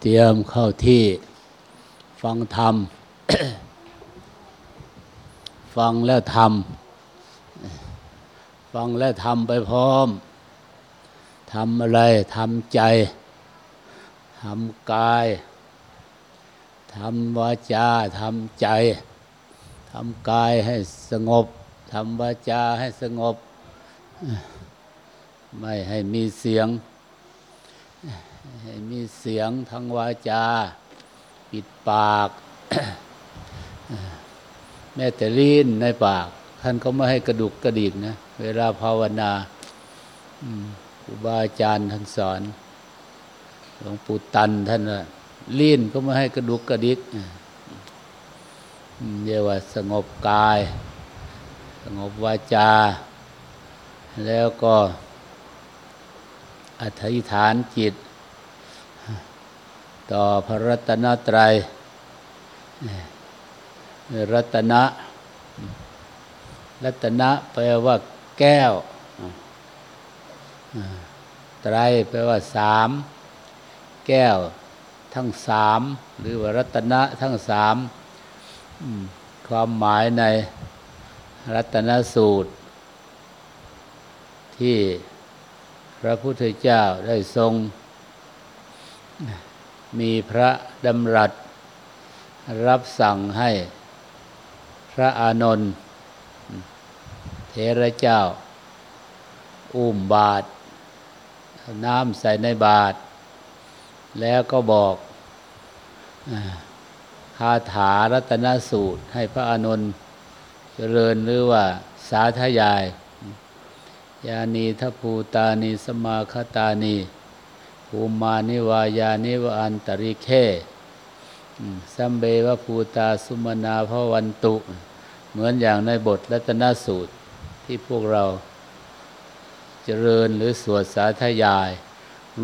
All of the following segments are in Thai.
เตรียมเข้าที่ฟังธรรม ฟังแล้วทำฟังแล้วทำไปพร้อมทำอะไรทำใจทำกายทำวาจาทำใจทำกายให้สงบทำวาจาให้สงบ ไม่ให้มีเสียง ให้มีเสียงทางวาจา ปิดปาก แม้แต่ลิ้นในปาก ท่านก็ไม่ให้กระดุกกระดิกนะ เวลาภาวนาครูบาอาจารย์ท่านสอนหลวงปู่ตันท่านว่าลิ้นก็ไม่ให้กระดุกกระดิกเรียกว่าสงบกาย สงบวาจา แล้วก็อธิษฐานจิต ต่อพระรัตนตรัยรัตนะ รัตนะแปลว่าแก้วไตรแปลว่าสามแก้วทั้งสามหรือว่ารัตนะทั้งสามความหมายในรัตนสูตร ที่พระพุทธเจ้าได้ทรง มีพระดำรัส รับสั่งให้พระอานนท์เทระเจ้า อุ้มบาทน้ำใส่ในบาทแล้วก็บอกคาถารัตนสูตร ให้พระอานนท์เจริญหรือว่าสาธยาย ยานีทภูตานีสมาคตานี ภูมานิวายานิวอันตริเคสัมเบวภูตาสุมนาพวันตุ เหมือนอย่างในบทรัตนสูตรที่พวกเราเจริญหรือสวดสาธยาย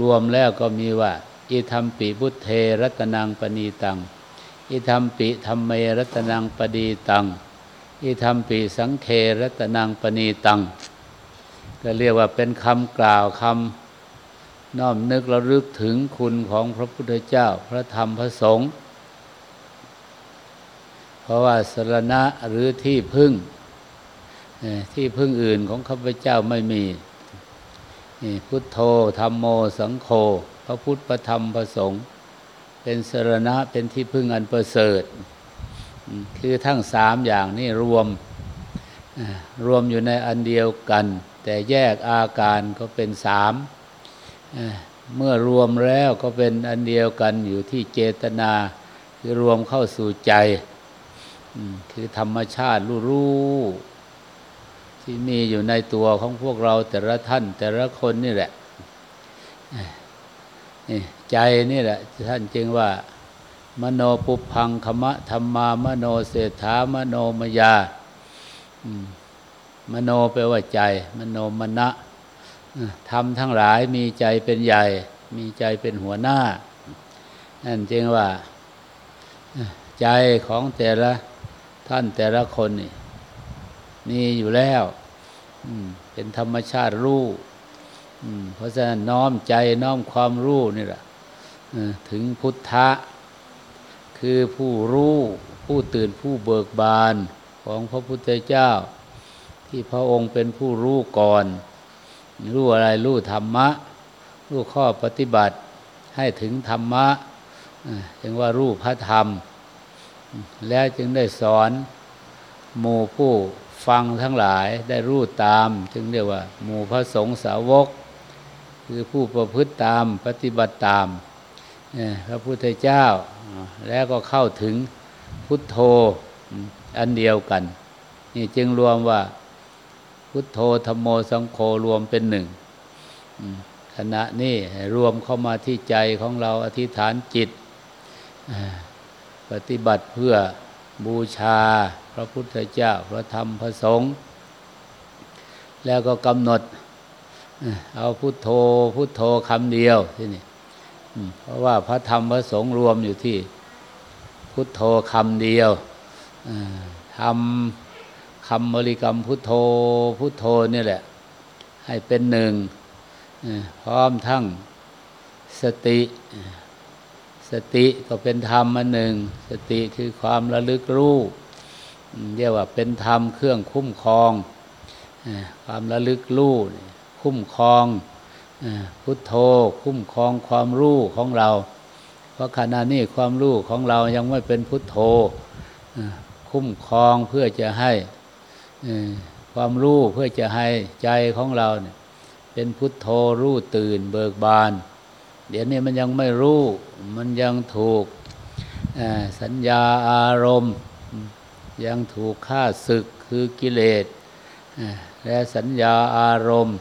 รวมแล้วก็มีว่า อิธรรมปิพุทเทรัตนังปณีตัง อิธรรมปิธรรมเมรัตนังปณีตัง อิธรรมปิสังเครัตนังปณีตัง ก็เรียกว่าเป็นคำกล่าวคำ น้อมนึกระลึกถึงคุณของพระพุทธเจ้าพระธรรมพระสงฆ์เพราะว่าสรณะหรือที่พึ่ง ที่พึ่งอื่นของข้าพเจ้าไม่มีพุทโธธรรมโมสังโฆพระพุทธพระธรรมพระสงฆ์เป็นสรณะเป็นที่พึ่งอันประเสริฐ คือทั้งสามอย่างนี้รวมรวมอยู่ในอันเดียวกัน แต่แยกอาการก็เป็นสาม เมื่อรวมแล้วก็เป็นอันเดียวกันอยู่ที่เจตนา คือรวมเข้าสู่ใจคือธรรมชาติรู้ๆที่มีอยู่ในตัวของพวกเราแต่ละท่าน แต่ละคนนี่แหละใจนี่แหละ ท่านจึงว่า มโนปุพังคมะธรรมามโนเศรษฐามโนมยามโนแปลว่าใจ มโนมณะ ทำทั้งหลายมีใจเป็นใหญ่ มีใจเป็นหัวหน้า นั่นจึงว่า ใจของแต่ละท่านแต่ละคนนี่มีอยู่แล้วเป็นธรรมชาติรู้เพราะฉะนั้นน้อมใจน้อมความรู้นี่แหละถึงพุทธะ คือผู้รู้ผู้ตื่นผู้เบิกบานของพระพุทธเจ้า ที่พระองค์เป็นผู้รู้ก่อน รู้อะไรรู้ธรรมะ รู้ข้อปฏิบัติให้ถึงธรรมะจึงว่ารู้พระธรรม แล้วจึงได้สอนหมู่ผู้ฟังทั้งหลายได้รู้ตาม จึงเรียกว่า หมู่พระสงฆ์สาวก คือผู้ประพฤติตามปฏิบัติตามพระพุทธเจ้า แล้วก็เข้าถึงพุทโธอันเดียวกัน นี่จึงรวมว่า พุทโธธรรมโมสังโฆรวมเป็นหนึ่งขณะนี้รวมเข้ามาที่ใจของเราอธิษฐานจิต ปฏิบัติเพื่อบูชาพระพุทธเจ้าพระธรรมพระสงฆ์แล้วก็กำหนด เอาพุทโธพุทโธคำเดียวที่นี่เพราะว่าพระธรรมพระสงฆ์รวมอยู่ที่พุทโธคำเดียวทำ คำบริกรรมพุทโธพุทโธนี่แหละ ให้เป็นหนึ่ง พร้อมทั้งสติ สติก็เป็นธรรมอันหนึ่ง สติคือความระลึกรู้เรียกว่าเป็นธรรมเครื่องคุ้มครอง ความระลึกรู้คุ้มครองพุทโธคุ้มครองความรู้ของเรา เพราะขณะนี้ความรู้ของเรายังไม่เป็นพุทโธ คุ้มครองเพื่อจะให้ ความรู้เพื่อจะให้ใจของเราเนี่ยเป็นพุทโธรู้ตื่นเบิกบาน เดี๋ยวนี้มันยังไม่รู้ มันยังถูกสัญญาอารมณ์ ยังถูกฆ่าศึกคือกิเลสและสัญญาอารมณ์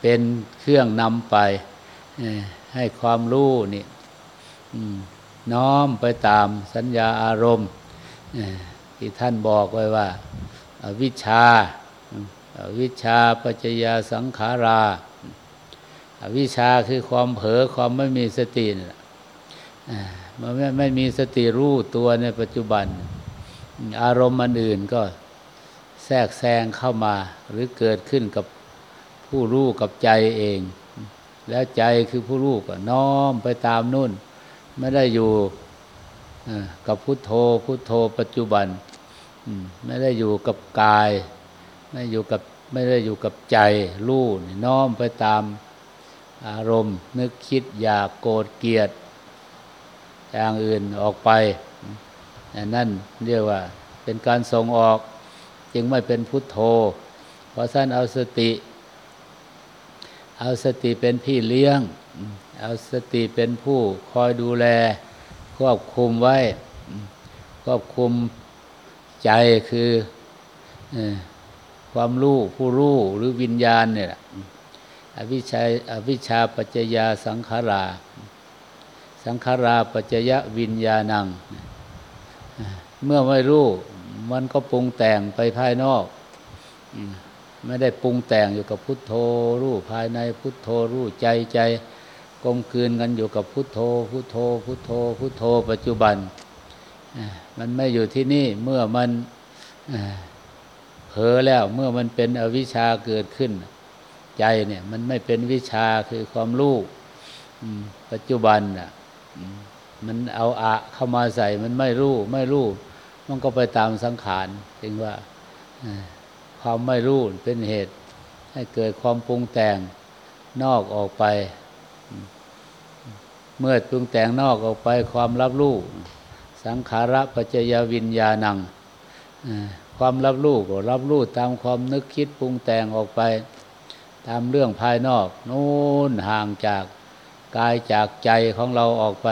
เป็นเครื่องนำไปให้ความรู้นี่น้อมไปตามสัญญาอารมณ์ที่ท่านบอกไว้ว่า อวิชาอวิชาปัจจยาสังขาราอวิชาคือความเผลอความไม่มีสติมันไม่ไม่มีสติรู้ตัวในปัจจุบัน อารมณ์อันอื่นก็แทรกแซงเข้ามา หรือเกิดขึ้นกับผู้รู้กับใจเอง แล้วใจคือผู้รู้ก็น้อมไปตามนู่น ไม่ได้อยู่กับพุทโธพุทโธปัจจุบัน ไม่ได้อยู่กับกาย ไม่อยู่กับไม่ได้อยู่กับใจรู้น้อมไปตามอารมณ์ นึกคิดอยากโกรธเกลียดอย่างอื่นออกไปนั่นเรียกว่าเป็นการส่งออก จึงไม่เป็นพุทโธ เพราะท่านเอาสติ เอาสติเป็นพี่เลี้ยง เอาสติเป็นผู้คอยดูแล ควบคุมไว้ ควบคุม ใจคือความรู้ผู้รู้หรือวิญญาณเนี่ยอวิชาอวิชาปัจจยาสังขารา สังขาราปัจจยวิญญาณัง เมื่อไม่รู้ มันก็ปรุงแต่งไปภายนอกไม่ได้ปรุงแต่งอยู่กับพุทโธรู้ภายในพุทโธรู้ใจใจกลมคืนกันอยู่กับพุทโธ พุทโธ พุทโธ พุทโธ ปัจจุบัน มันไม่อยู่ที่นี่เมื่อมันเผลอแล้วเมื่อมันเป็นอวิชชาเกิดขึ้น ใจเนี่ย มันไม่เป็นวิชาคือความรู้ปัจจุบันอะมันเอาอะเข้ามาใส่มันไม่รู้ ไม่รู้ มันก็ไปตามสังขารจึงว่าความไม่รู้เป็นเหตุ ให้เกิดความปรุงแต่งนอกออกไป เมื่อปรุงแต่งนอกออกไปความรับรู้ สังขาระปัจจยวิญญาณังความรับรู้ก็รับรู้ตามความนึกคิดปรุงแต่งออกไป ตามเรื่องภายนอกนู่นห่างจากกายจากใจของเราออกไป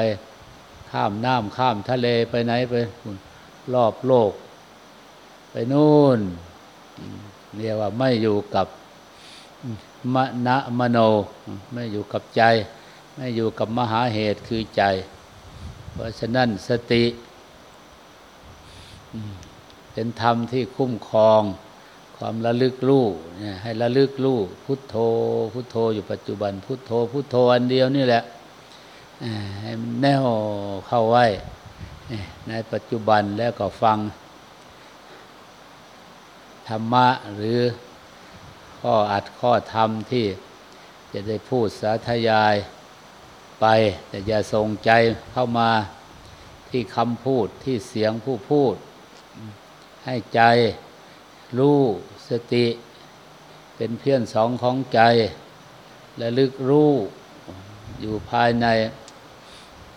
ข้ามน้ำข้ามทะเลไปไหนไปรอบโลก ไปนู่นเรียกว่าไม่อยู่กับมณมโน ไม่อยู่กับใจ ไม่อยู่กับมหาเหตุคือใจ เพราะฉะนั้นสติ เป็นธรรมที่คุ้มครอง ความระลึกรู้เนี่ยให้ระลึกรู้พุทโธ พุทโธอยู่ปัจจุบัน พุทโธ พุทโธอันเดียวนี่แหละให้มันแน่วเข้าไว้ ในปัจจุบันแล้วก็ฟัง ธรรมะหรือข้ออัดข้อธรรมที่จะได้พูดสาธยาย ไป แต่อย่าส่งใจเข้ามาที่คำพูดที่เสียงผู้พูด ให้ใจรู้สติ เป็นเพื่อนสองของใจ และลึกรู้อยู่ภายใน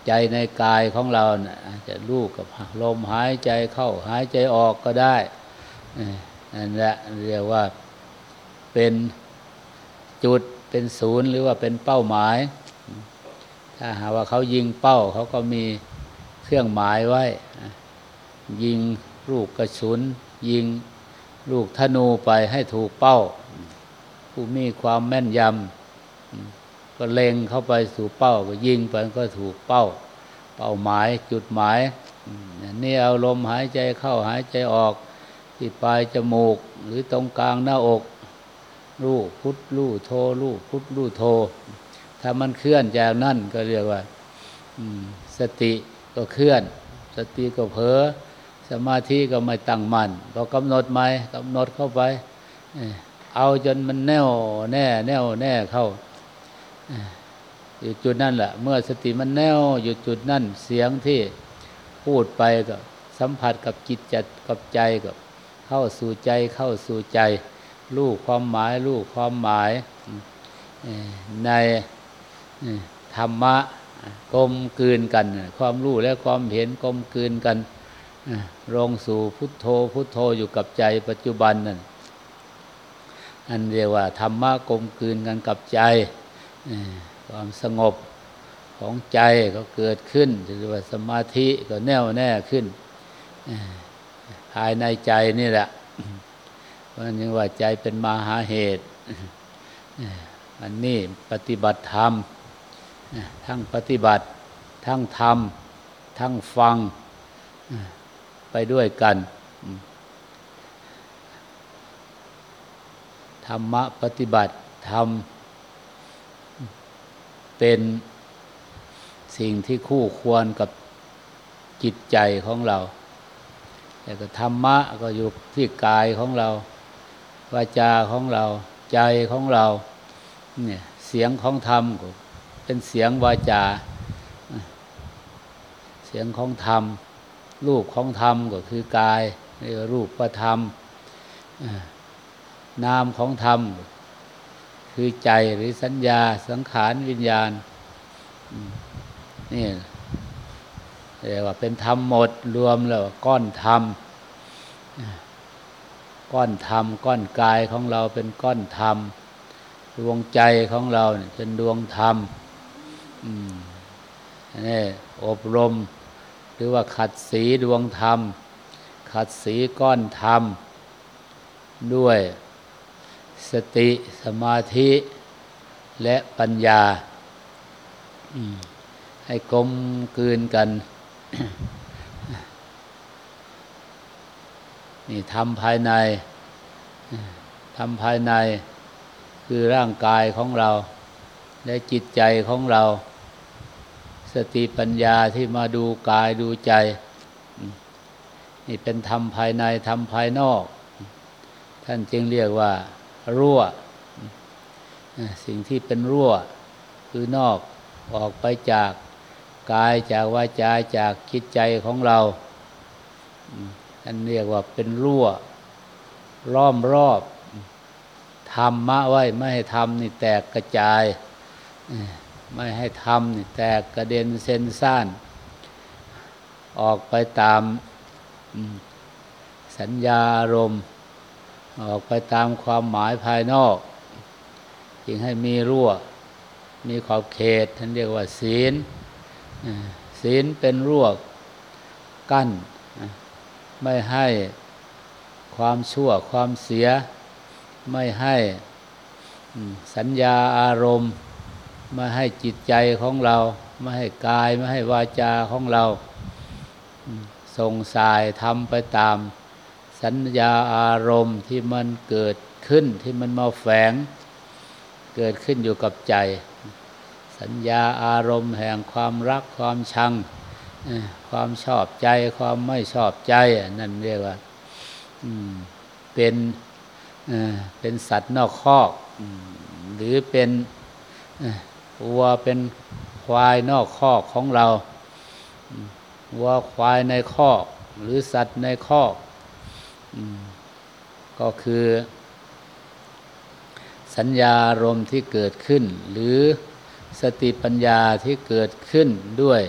ใจในกายของเรานะจะรู้กับลมหายใจเข้าหายใจออกก็ได้นั่นแหละเรียกว่าเป็นจุดเป็นศูนย์หรือว่าเป็นเป้าหมาย ถ้าหาว่าเขายิงเป้าเขาก็มีเครื่องหมายไว้ ยิงลูกกระสุน ยิงลูกธนูไปให้ถูกเป้า ผู้มีความแม่นยำก็เล็งเข้าไปสู่เป้า ก็ยิงไปก็ถูกเป้า เป้าหมายจุดหมายนี่เอาลมหายใจเข้าหายใจออก ที่ปลายจมูก หรือตรงกลางหน้าอก รูพุทธรูโทรูพุทธรูโท ถ้ามันเคลื่อนจากนั่นก็เรียกว่าสติก็เคลื่อน สติก็เผลอสมาธิก็ไม่ตั้งมัน่นเรากำหนดไหมกำหนดเข้าไปเอาจนมันแน่วแน่แน่วแน่เข้าอยู่จุดนั่นแหละเมื่อสติมันแน่วอยู่จุดนั่นเสียงที่พูดไปก็สัมผัสกับจิตจัดกับใจก็เข้าสู่ใจเข้าสู่ใจรู้ความหมายรู้ความหมายใน ธรรมะกลมกลืนกัน ความรู้และความเห็นกลมกลืนกันลงสู่พุทโธพุทโธอยู่กับใจปัจจุบันนั่นอันเรียกว่าธรรมะกลมกลืนกันกับใจความสงบของใจก็เกิดขึ้นเรียกว่าสมาธิก็แน่วแน่ขึ้นภายในใจนี่แหละเพราะนั้นว่าใจเป็นมหาเหตุอันนี้ปฏิบัติธรรม ทั้งปฏิบัติ ทั้งทำทั้งฟังไปด้วยกัน ธรรมะปฏิบัติธรรมเป็นสิ่งที่คู่ควรกับจิตใจของเรา แต่ก็ธรรมะก็อยู่ที่กายของเรา วาจาของเรา ใจของเรา เนี่ย เสียงของธรรมก็ เป็นเสียงวาจา เสียงของธรรม รูปของธรรมก็คือกายเรียกรูปประธรรมนามของธรรม คือใจหรือสัญญาสังขารวิญญาณนี่เรียกว่าเป็นธรรมหมดรวมแล้วก้อนธรรมก้อนธรรม ก้อนกายของเราเป็นก้อนธรรม ดวงใจของเราเป็นดวงธรรม นี่อบรม หรือว่าขัดสีดวงธรรม ขัดสีก้อนธรรม ด้วยสติสมาธิและปัญญา ให้กลมกลืนกัน นี่ทำภายในทำภายในคือร่างกายของเรา และจิตใจของเรา สติปัญญาที่มาดูกายดูใจ นี่เป็นธรรมภายในธรรมภายนอก ท่านจึงเรียกว่า รั่ว สิ่งที่เป็นรั่ว คือนอกออกไปจากกายจากวาจาจากคิดใจของเราท่านเรียกว่าเป็นรั่ว ล้อมรอบธรรมะไว้ ไม่ให้ทำนี่แตกกระจาย ไม่ให้ทำแตกกระเด็นเส้นซ่าน ออกไปตามสัญญาอารมณ์ ออกไปตามความหมายภายนอก จึงให้มีรั่ว มีขอบเขตท่านเรียกว่าศีลศีลเป็นรั่วกั้น ไม่ให้ความชั่วความเสีย ไม่ให้สัญญาอารมณ์ ไม่ให้จิตใจของเรา ไม่ให้กายไม่ให้วาจาของเราส่งสายทำไปตาม สัญญาอารมณ์ที่มันเกิดขึ้นที่มันมาแฝง เกิดขึ้นอยู่กับใจ สัญญาอารมณ์แห่งความรักความชัง ความชอบใจความไม่ชอบใจ นั่นเรียกว่าเป็นเป็นสัตว์นอกคอกหรือเป็น วัวเป็นควายนอกคอกของเรา วัวควายในคอก หรือสัตว์ในคอกก็คือ สัญญารมที่เกิดขึ้น หรือสติปัญญาที่เกิดขึ้นด้วย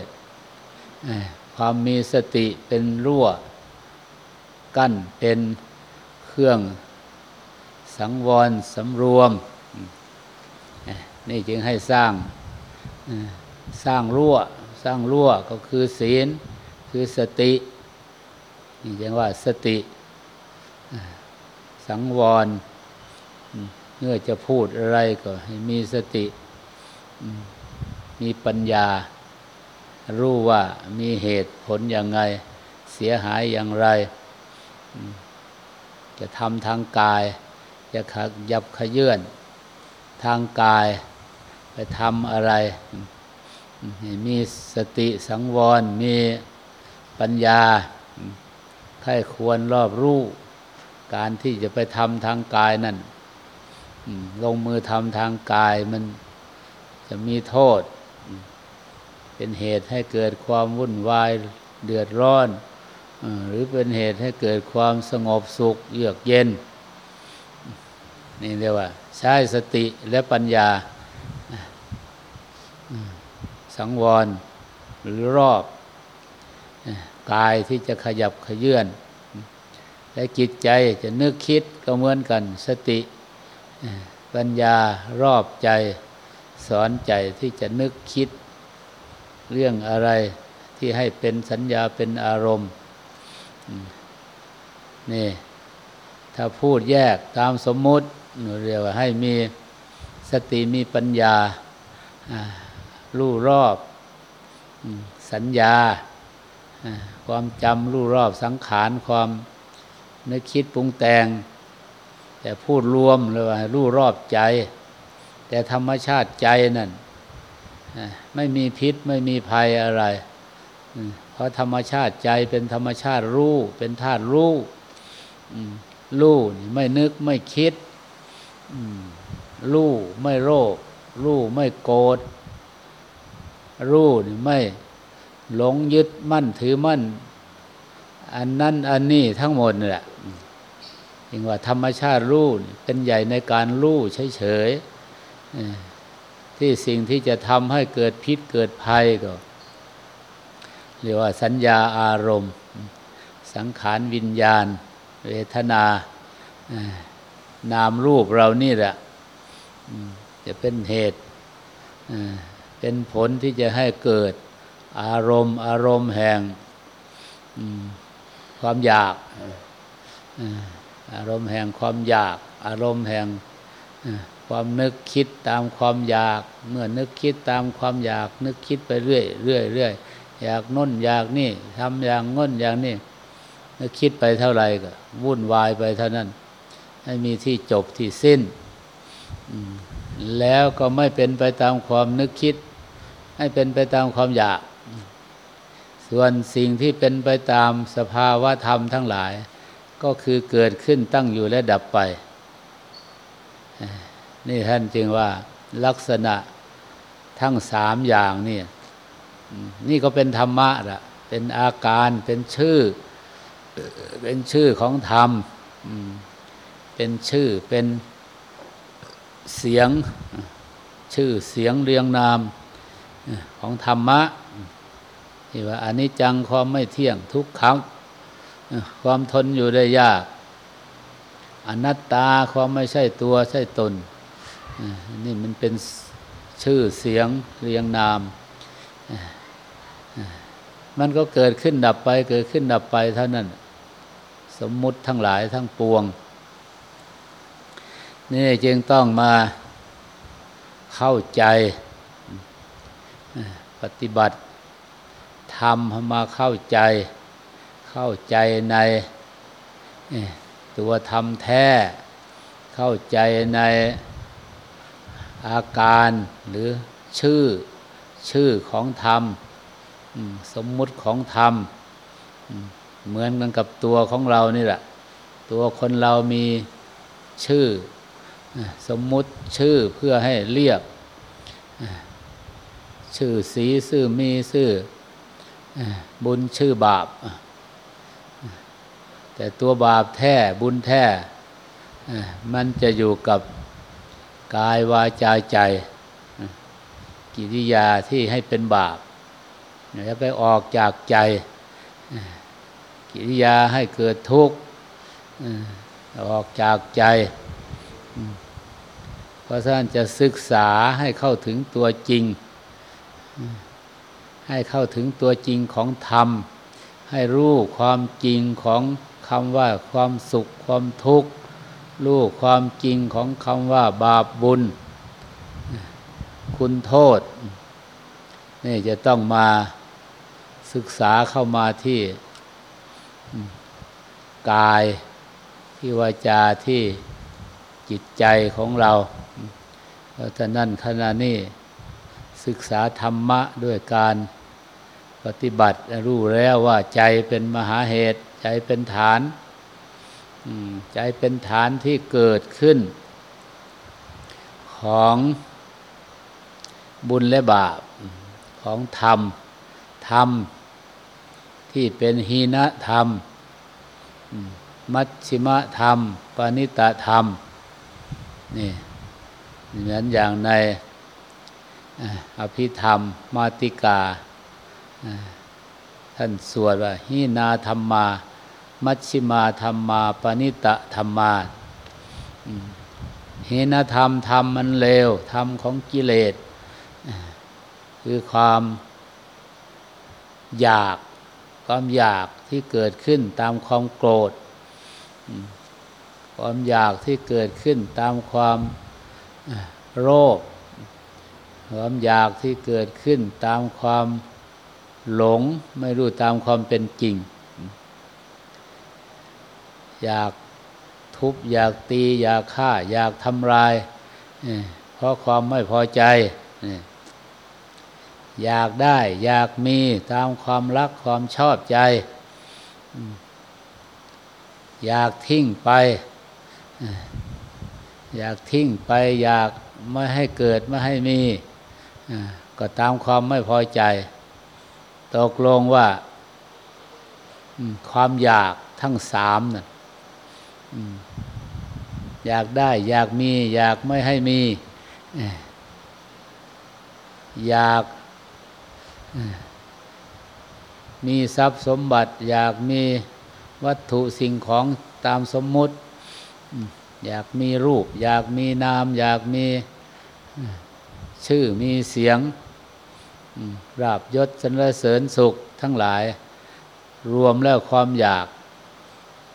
ความมีสติเป็นรั่ว กั้นเป็นเครื่องสังวรสำรวม นี่จึงให้สร้างสร้างรั่ว สร้างรั่วก็คือศีล คือสตินี่จึงว่าสติ สังวรเมื่อจะพูดอะไรก็ให้มีสติ มีปัญญา รู้ว่ามีเหตุผลอย่างไรเสียหายอย่างไร จะทำทางกาย จะขยับขยื่นทางกาย ไปทำอะไร มีสติสังวร มีปัญญาใครควรรอบรู้ การที่จะไปทำทางกายนั่นลงมือทำทางกายมันจะมีโทษ เป็นเหตุให้เกิดความวุ่นวายเดือดร้อนหรือเป็นเหตุให้เกิดความสงบสุขเยือกเย็น นี่เรียกว่า ใช้สติและปัญญา สังวร หรือรอบกายที่จะขยับขยื่นและจิตใจจะนึกคิดก็เหมือนกัน สติ ปัญญารอบใจ สอนใจที่จะนึกคิด เรื่องอะไรที่ให้เป็นสัญญาเป็นอารมณ์นี่ ถ้าพูดแยกตามสมมุติเรียกว่าให้มีสติมีปัญญา รู้รอบสัญญา ความจำรู้รอบสังขารความนึกคิดปรุงแต่ง แต่พูดรวมเลยว่ารู้รอบใจ แต่ธรรมชาติใจนั่นไม่มีพิษไม่มีภัยอะไร เพราะธรรมชาติใจเป็นธรรมชาติรู้เป็นธาตุรู้รู้ไม่นึกไม่คิดรู้ไม่โรครู้ไม่โกรธ รู้ไม่หลงยึดมั่นถือมั่น อันนั้นอันนี้ทั้งหมดนี่แหละจึงว่าธรรมชาติรู้เป็นใหญ่ในการรู้เฉยๆที่สิ่งที่จะทำให้เกิดพิษเกิดภัยก็เรียกว่าสัญญาอารมณ์ สังขารวิญญาณ เวทนา นามรูปเรานี่แหละจะเป็นเหตุ เป็นผลที่จะให้เกิดอารมณ์ อารมณ์แห่งความอยาก อารมณ์แห่งความอยาก อารมณ์แห่งความนึกคิดตามความอยาก เมื่อนึกคิดตามความอยาก นึกคิดไปเรื่อยเรื่อยเรื่อยอยากน้นอยากนี่ทำอย่างง้นอย่างนี้นึกคิดไปเท่าไหร่ก็วุ่นวายไปเท่านั้นให้มีที่จบที่สิ้น แล้วก็ไม่เป็นไปตามความนึกคิด ให้เป็นไปตามความอยาก ส่วนสิ่งที่เป็นไปตามสภาวะธรรมทั้งหลาย ก็คือเกิดขึ้นตั้งอยู่และดับไป นี่ท่านจึงว่าลักษณะทั้งสามอย่างนี่นี่ก็เป็นธรรมะละเป็นอาการเป็นชื่อ เป็นชื่อของธรรม เป็นชื่อเป็นเสียง ชื่อเสียงเรียงนาม ของธรรมะที่ว่าอน,นิจจังความไม่เที่ยงทุกขังความทนอยู่ได้ยาก อนัตตาความไม่ใช่ตัวใช่ตน นี่มันเป็นชื่อเสียงเรียงนาม มันก็เกิดขึ้นดับไป เกิดขึ้นดับไปเท่านั้น สมมุติทั้งหลายทั้งปวง นี่จึงต้องมาเข้าใจ ปฏิบัติทำมาเข้าใจ เข้าใจในตัวธรรมแท้ เข้าใจในอาการหรือชื่อชื่อของธรรม สมมุติของธรรม เหมือนกันกับตัวของเรานี่แหละ ตัวคนเรามีชื่อ สมมุติชื่อเพื่อให้เรียก ชื่อสีชื่อมีชื่อบุญชื่อบาป แต่ตัวบาปแท้บุญแท้มันจะอยู่กับกายวาจาใจ กิริยาที่ให้เป็นบาปแล้วไปออกจากใจ กิริยาให้เกิดทุกข์ออกจากใจ เพราะฉะนั้นจะศึกษาให้เข้าถึงตัวจริง ให้เข้าถึงตัวจริงของธรรม ให้รู้ความจริงของคำว่าความสุขความทุกข์รู้ความจริงของคำว่าบาปบุญ คุณโทษ นี่จะต้องมาศึกษาเข้ามาที่กายที่วาจาที่จิตใจของเรา เพราะฉะนั้นขณะนี้ ศึกษาธรรมะด้วยการปฏิบัติรู้แล้วว่าใจเป็นมหาเหตุ ใจเป็นฐานใจเป็นฐานที่เกิดขึ้น ของบุญและบาป ของธรรม ธรรม ที่เป็นหีนธรรม มัชชิมธรรม ปณิตธรรม นี่เหมือนอย่างใน อภิธรรม มาติกา ท่านสวดว่าหีนาธรรมา มัชชิมาธรรมา ปณิตะธรรมาหีนธรรมธรรมมันเลวธรรมของกิเลส คือความอยากความอยากที่เกิดขึ้นตามความโกรธ ความอยากที่เกิดขึ้นตามความโรค ความอยากที่เกิดขึ้นตามความหลง ไม่รู้ตามความเป็นจริง อยากทุบ อยากตี อยากฆ่า อยากทำลาย เพราะความไม่พอใจ อยากได้ อยากมีตามความรักความชอบใจ อยากทิ้งไป อยากทิ้งไป อยากไม่ให้เกิด ไม่ให้มี ก็ตามความไม่พอใจ ตกลงว่าความอยากทั้งสามนะ่ะอยากได้ อยากมี อยากไม่ให้มี อยากมีทรัพย์สมบัติ อยากมีวัตถุสิ่งของตามสมมุติ อยากมีรูป อยากมีนาม อยากมี ชื่อมีเสียงราบยศสรรเสริญสุขทั้งหลาย รวมแล้วความอยาก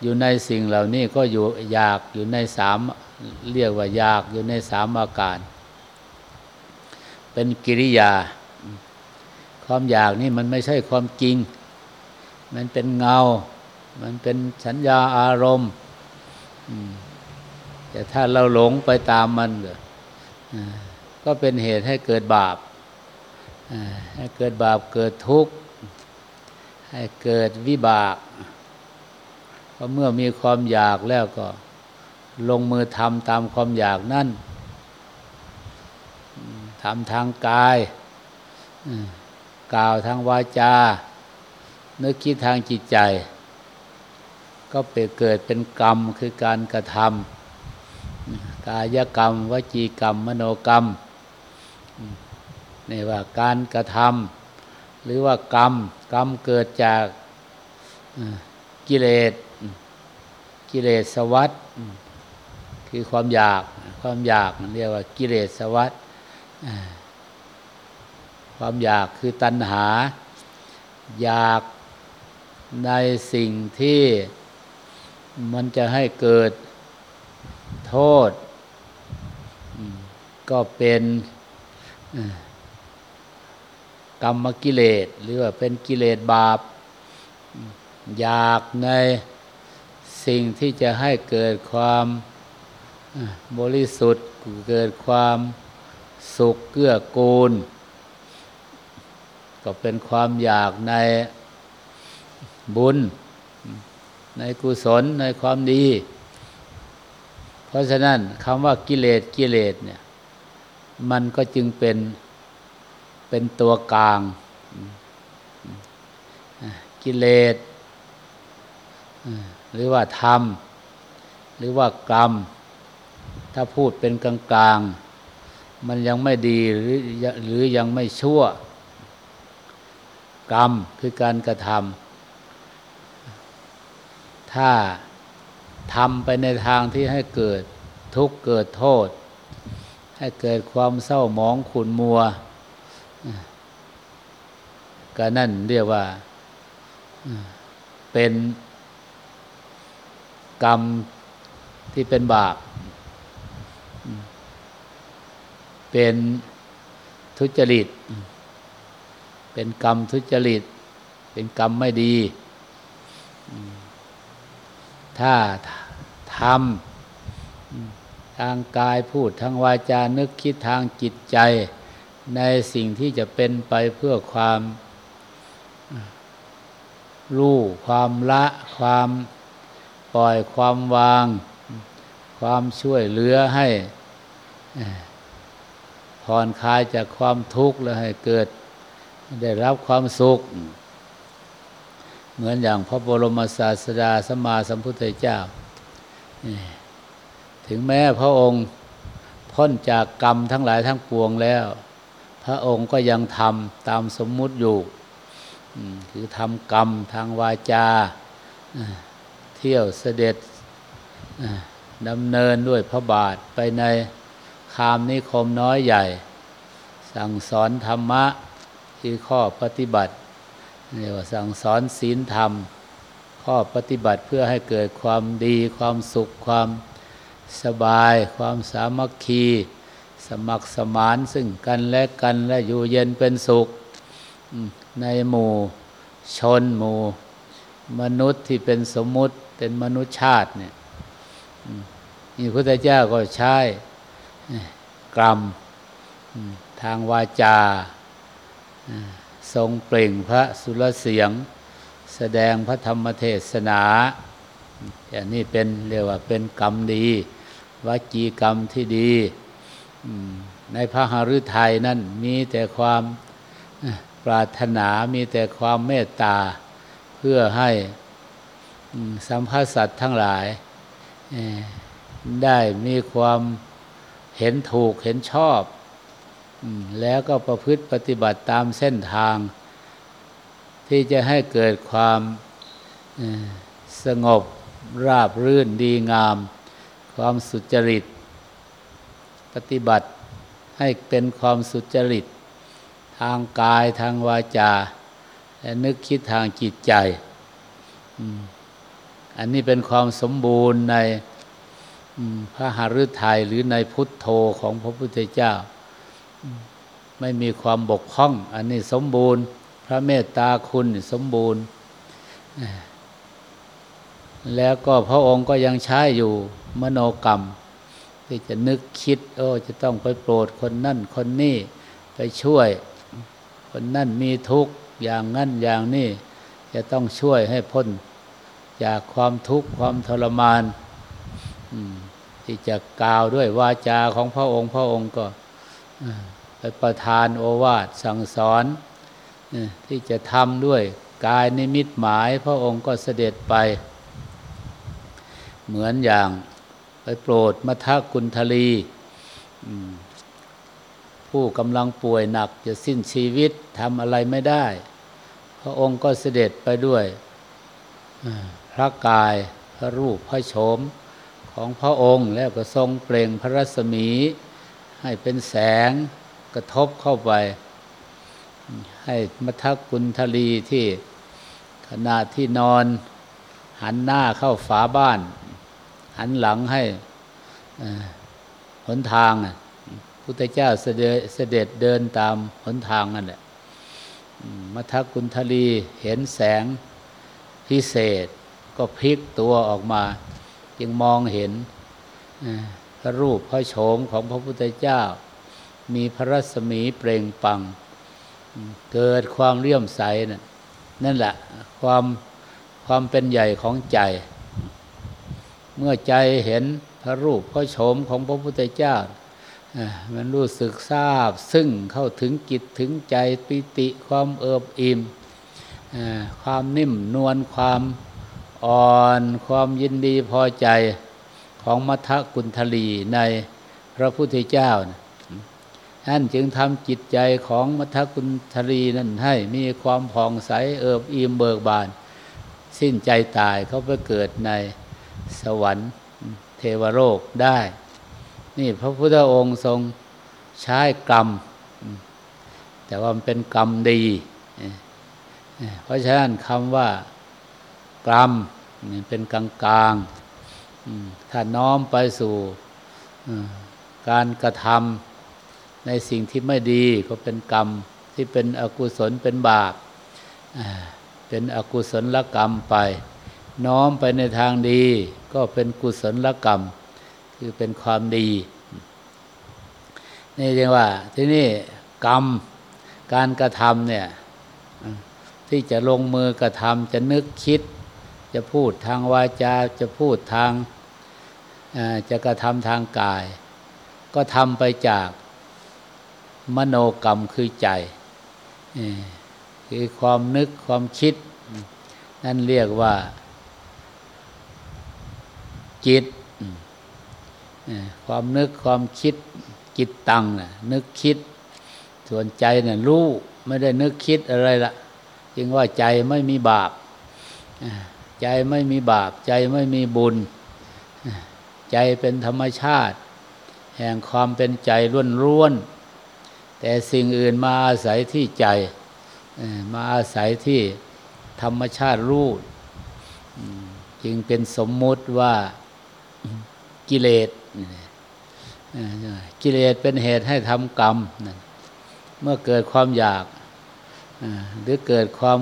อยู่ในสิ่งเหล่านี้ก็อยู่อยากอยู่ในสามเรียกว่าอยากอยู่ในสามอาการ เป็นกิริยา ความอยากนี่มันไม่ใช่ความจริง มันเป็นเงา มันเป็นสัญญาอารมณ์แต่ถ้าเราหลงไปตามมันก็ ก็เป็นเหตุให้เกิดบาปให้เกิดบาปเกิดทุกข์ ให้เกิดวิบากเพราะเมื่อมีความอยากแล้วก็ลงมือทำตามความอยากนั่นทำทางกายกล่าวทางวาจา นึกคิดทางจิตใจ ก็เปเกิดเป็นกรรมคือการกระทำกายกรรม วจีกรรม มโนกรรม นี่ว่าการกระทำหรือว่ากรรม กรรมเกิดจากกิเลสกิเลสสวัสดคือความอยากความอยากเรียกว่ากิเลสสวัสดความอยากคือตัณหา อยากในสิ่งที่มันจะให้เกิดโทษ ก็เป็น กรรมกิเลสหรือว่าเป็นกิเลสบาป อยากในสิ่งที่จะให้เกิดความบริสุทธิ์เกิดความสุขเกื้อกูล ก็เป็นความอยากในบุญ ในกุศลในความดี เพราะฉะนั้นคำว่ากิเลสกิเลสเนี่ย มันก็จึงเป็น เป็นตัวกลาง กิเลสหรือว่าธรรม หรือว่ากรรม ถ้าพูดเป็นกลางกลางมันยังไม่ดีหรือหรือยังไม่ชั่ว กรรมคือการกระทำถ้าทำไปในทางที่ให้เกิดทุกข์เกิดโทษ ให้เกิดความเศร้าหมองขุนมัว ก็นั่นเรียกว่าเป็นกรรมที่เป็นบาป เป็นทุจริต เป็นกรรมทุจริต เป็นกรรมไม่ดี ถ้าทำทางกายพูดทางวาจานึกคิดทางจิตใจ ในสิ่งที่จะเป็นไปเพื่อความ รู้ความละความปล่อยความวาง ความช่วยเหลือให้ผ่อนคลายจากความทุกข์และให้เกิดได้รับความสุข เหมือนอย่างพระบรมศาสดาสมมาสัมพุทธเจ้า ถึงแม้พระองค์พ้นจากกรรมทั้งหลายทั้งปวงแล้ว พระองค์ก็ยังทำตามสมมุติอยู่ คือทำกรรมทางวาจา เที่ยวเสด็จดำเนินด้วยพระบาทไปในคามนิคมน้อยใหญ่ สั่งสอนธรรมะคือข้อปฏิบัติเรียกว่าสั่งสอนศีลธรรม ข้อปฏิบัติเพื่อให้เกิดความดีความสุขความสบาย ความสามัคคี สมัครสมานซึ่งกันและกันและอยู่เย็นเป็นสุข ในหมู่ชนหมู่ มนุษย์ที่เป็นสมมุติเป็นมนุษยชาติเนี่ยนี่พระเจ้าก็ใช้กรรมทางวาจา ทรงเปล่งพระสุรเสียง แสดงพระธรรมเทศนาอย่างนี้เป็นเรียกว่าเป็นกรรมดีวจีกรรมที่ดีในพระหฤทัยนั่นมีแต่ความ ปรารถนามีแต่ความเมตตา เพื่อให้สัมภาสัตว์ทั้งหลาย ได้มีความเห็นถูกเห็นชอบ แล้วก็ประพฤติปฏิบัติตามเส้นทาง ที่จะให้เกิดความสงบราบรื่นดีงาม ความสุจริต ปฏิบัติให้เป็นความสุจริต ทางกายทางวาจา และนึกคิดทางจิตใจ อันนี้เป็นความสมบูรณ์ในพระหฤทัยหรือในพุทโธของพระพุทธเจ้า ไม่มีความบกพร่อง อันนี้สมบูรณ์ พระเมตตาคุณสมบูรณ์ แล้วก็พระองค์ก็ยังใช้อยู่มโนกรรม ที่จะนึกคิด โอ้ จะต้องไปโปรดคนนั่นคนนี้ไปช่วย คนนั่นมีทุกข์อย่างนั้นอย่างนี้จะต้องช่วยให้พ้น จากความทุกข์ความทรมานที่จะกล่าวด้วยวาจาของพระองค์ พระองค์ก็ไปประทานโอวาทสั่งสอนที่จะทำด้วยกายนิมิตหมาย พระองค์ก็เสด็จไป เหมือนอย่างไปโปรดมัทกุณทลี ผู้กำลังป่วยหนักจะสิ้นชีวิตทำอะไรไม่ได้ พระองค์ก็เสด็จไปด้วยพระกายพระรูปพระโฉมของพระองค์แล้วก็ทรงเปล่งพระรัศมี ให้เป็นแสงกระทบเข้าไป ให้มัทกุลทลีที่ขณะที่นอน หันหน้าเข้าฝาบ้าน หันหลังให้หนทาง พุทธเจ้าเสด็จเสด็จเดินตามหนทางนั่นแหละมัทกุลทลีเห็นแสงพิเศษ ก็พลิกตัวออกมา จึงมองเห็นพระรูปพระโฉมของพระพุทธเจ้า มีพระรัศมีเปล่งปัง เกิดความเลื่อมใสนั่นนั่นแหละความความเป็นใหญ่ของใจ เมื่อใจเห็นพระรูปพระโฉมของพระพุทธเจ้า มันรู้สึกทราบ ซึ่งเข้าถึงจิตถึงใจปิติความเอิบอิ่มความนิ่มนวลความอ่อนความยินดีพอใจของมัทกุณฑลีในพระพุทธเจ้าท่นจึงทำจิตใจของมัทกุณฑลีนั้นให้มีความผ่องใสเอิบอิ่มเบิกบาน สิ้นใจตายเขาไปเกิดในสวรรค์เทวโลกได้ นี่พระพุทธองค์ทรงใช้กรรม แต่ว่ามันเป็นกรรมดี เพราะฉะนั้นคำว่ากรรมเป็นกลางกลางถ้าน้อมไปสู่การกระทำในสิ่งที่ไม่ดีก็เป็นกรรมที่เป็นอกุศลเป็นบาปเป็นอกุศลกรรมไป น้อมไปในทางดีก็เป็นกุศลกรรม คือเป็นความดี นี่เรียกว่าที่นี่กรรมการกระทำเนี่ยที่จะลงมือกระทำจะนึกคิด จะพูดทางวาจาจะพูดทางจะกระทำทางกาย ก็ทำไปจากมโนกรรมคือใจคือความนึกความคิด นั่นเรียกว่า จิต ความนึกความคิดจิตตังนะนึกคิด ส่วนใจนะ่ะรู้ไม่ได้นึกคิดอะไรละจึงว่าใจไม่มีบาปใจไม่มีบาป ใจไม่มีบุญ ใจเป็นธรรมชาติ แห่งความเป็นใจล้วนๆแต่สิ่งอื่นมาอาศัยที่ใจมาอาศัยที่ธรรมชาติรู้จึงเป็นสมมุติว่ากิเลส กิเลสเป็นเหตุให้ทำกรรม เมื่อเกิดความอยากหรือเกิดความ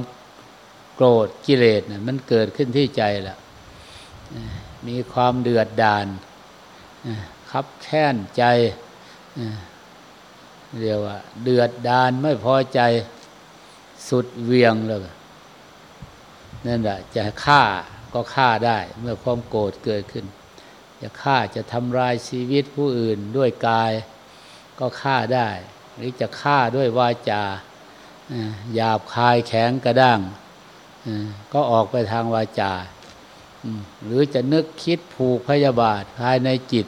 โกรธกิเลสมันเกิดขึ้นที่ใจละมีความเดือดดาลคับแค้นใจเรียกว่า เดือดดาลไม่พอใจสุดเวียงเลยนั่นแหละจะฆ่าก็ฆ่าได้ เมื่อความโกรธเกิดขึ้น จะฆ่าจะทำลายชีวิตผู้อื่นด้วยกายก็ฆ่าได้ หรือจะฆ่าด้วยวาจาหยาบคายแข็งกระด้างก็ออกไปทางวาจา หรือจะนึกคิดผูกพยาบาทภายในจิต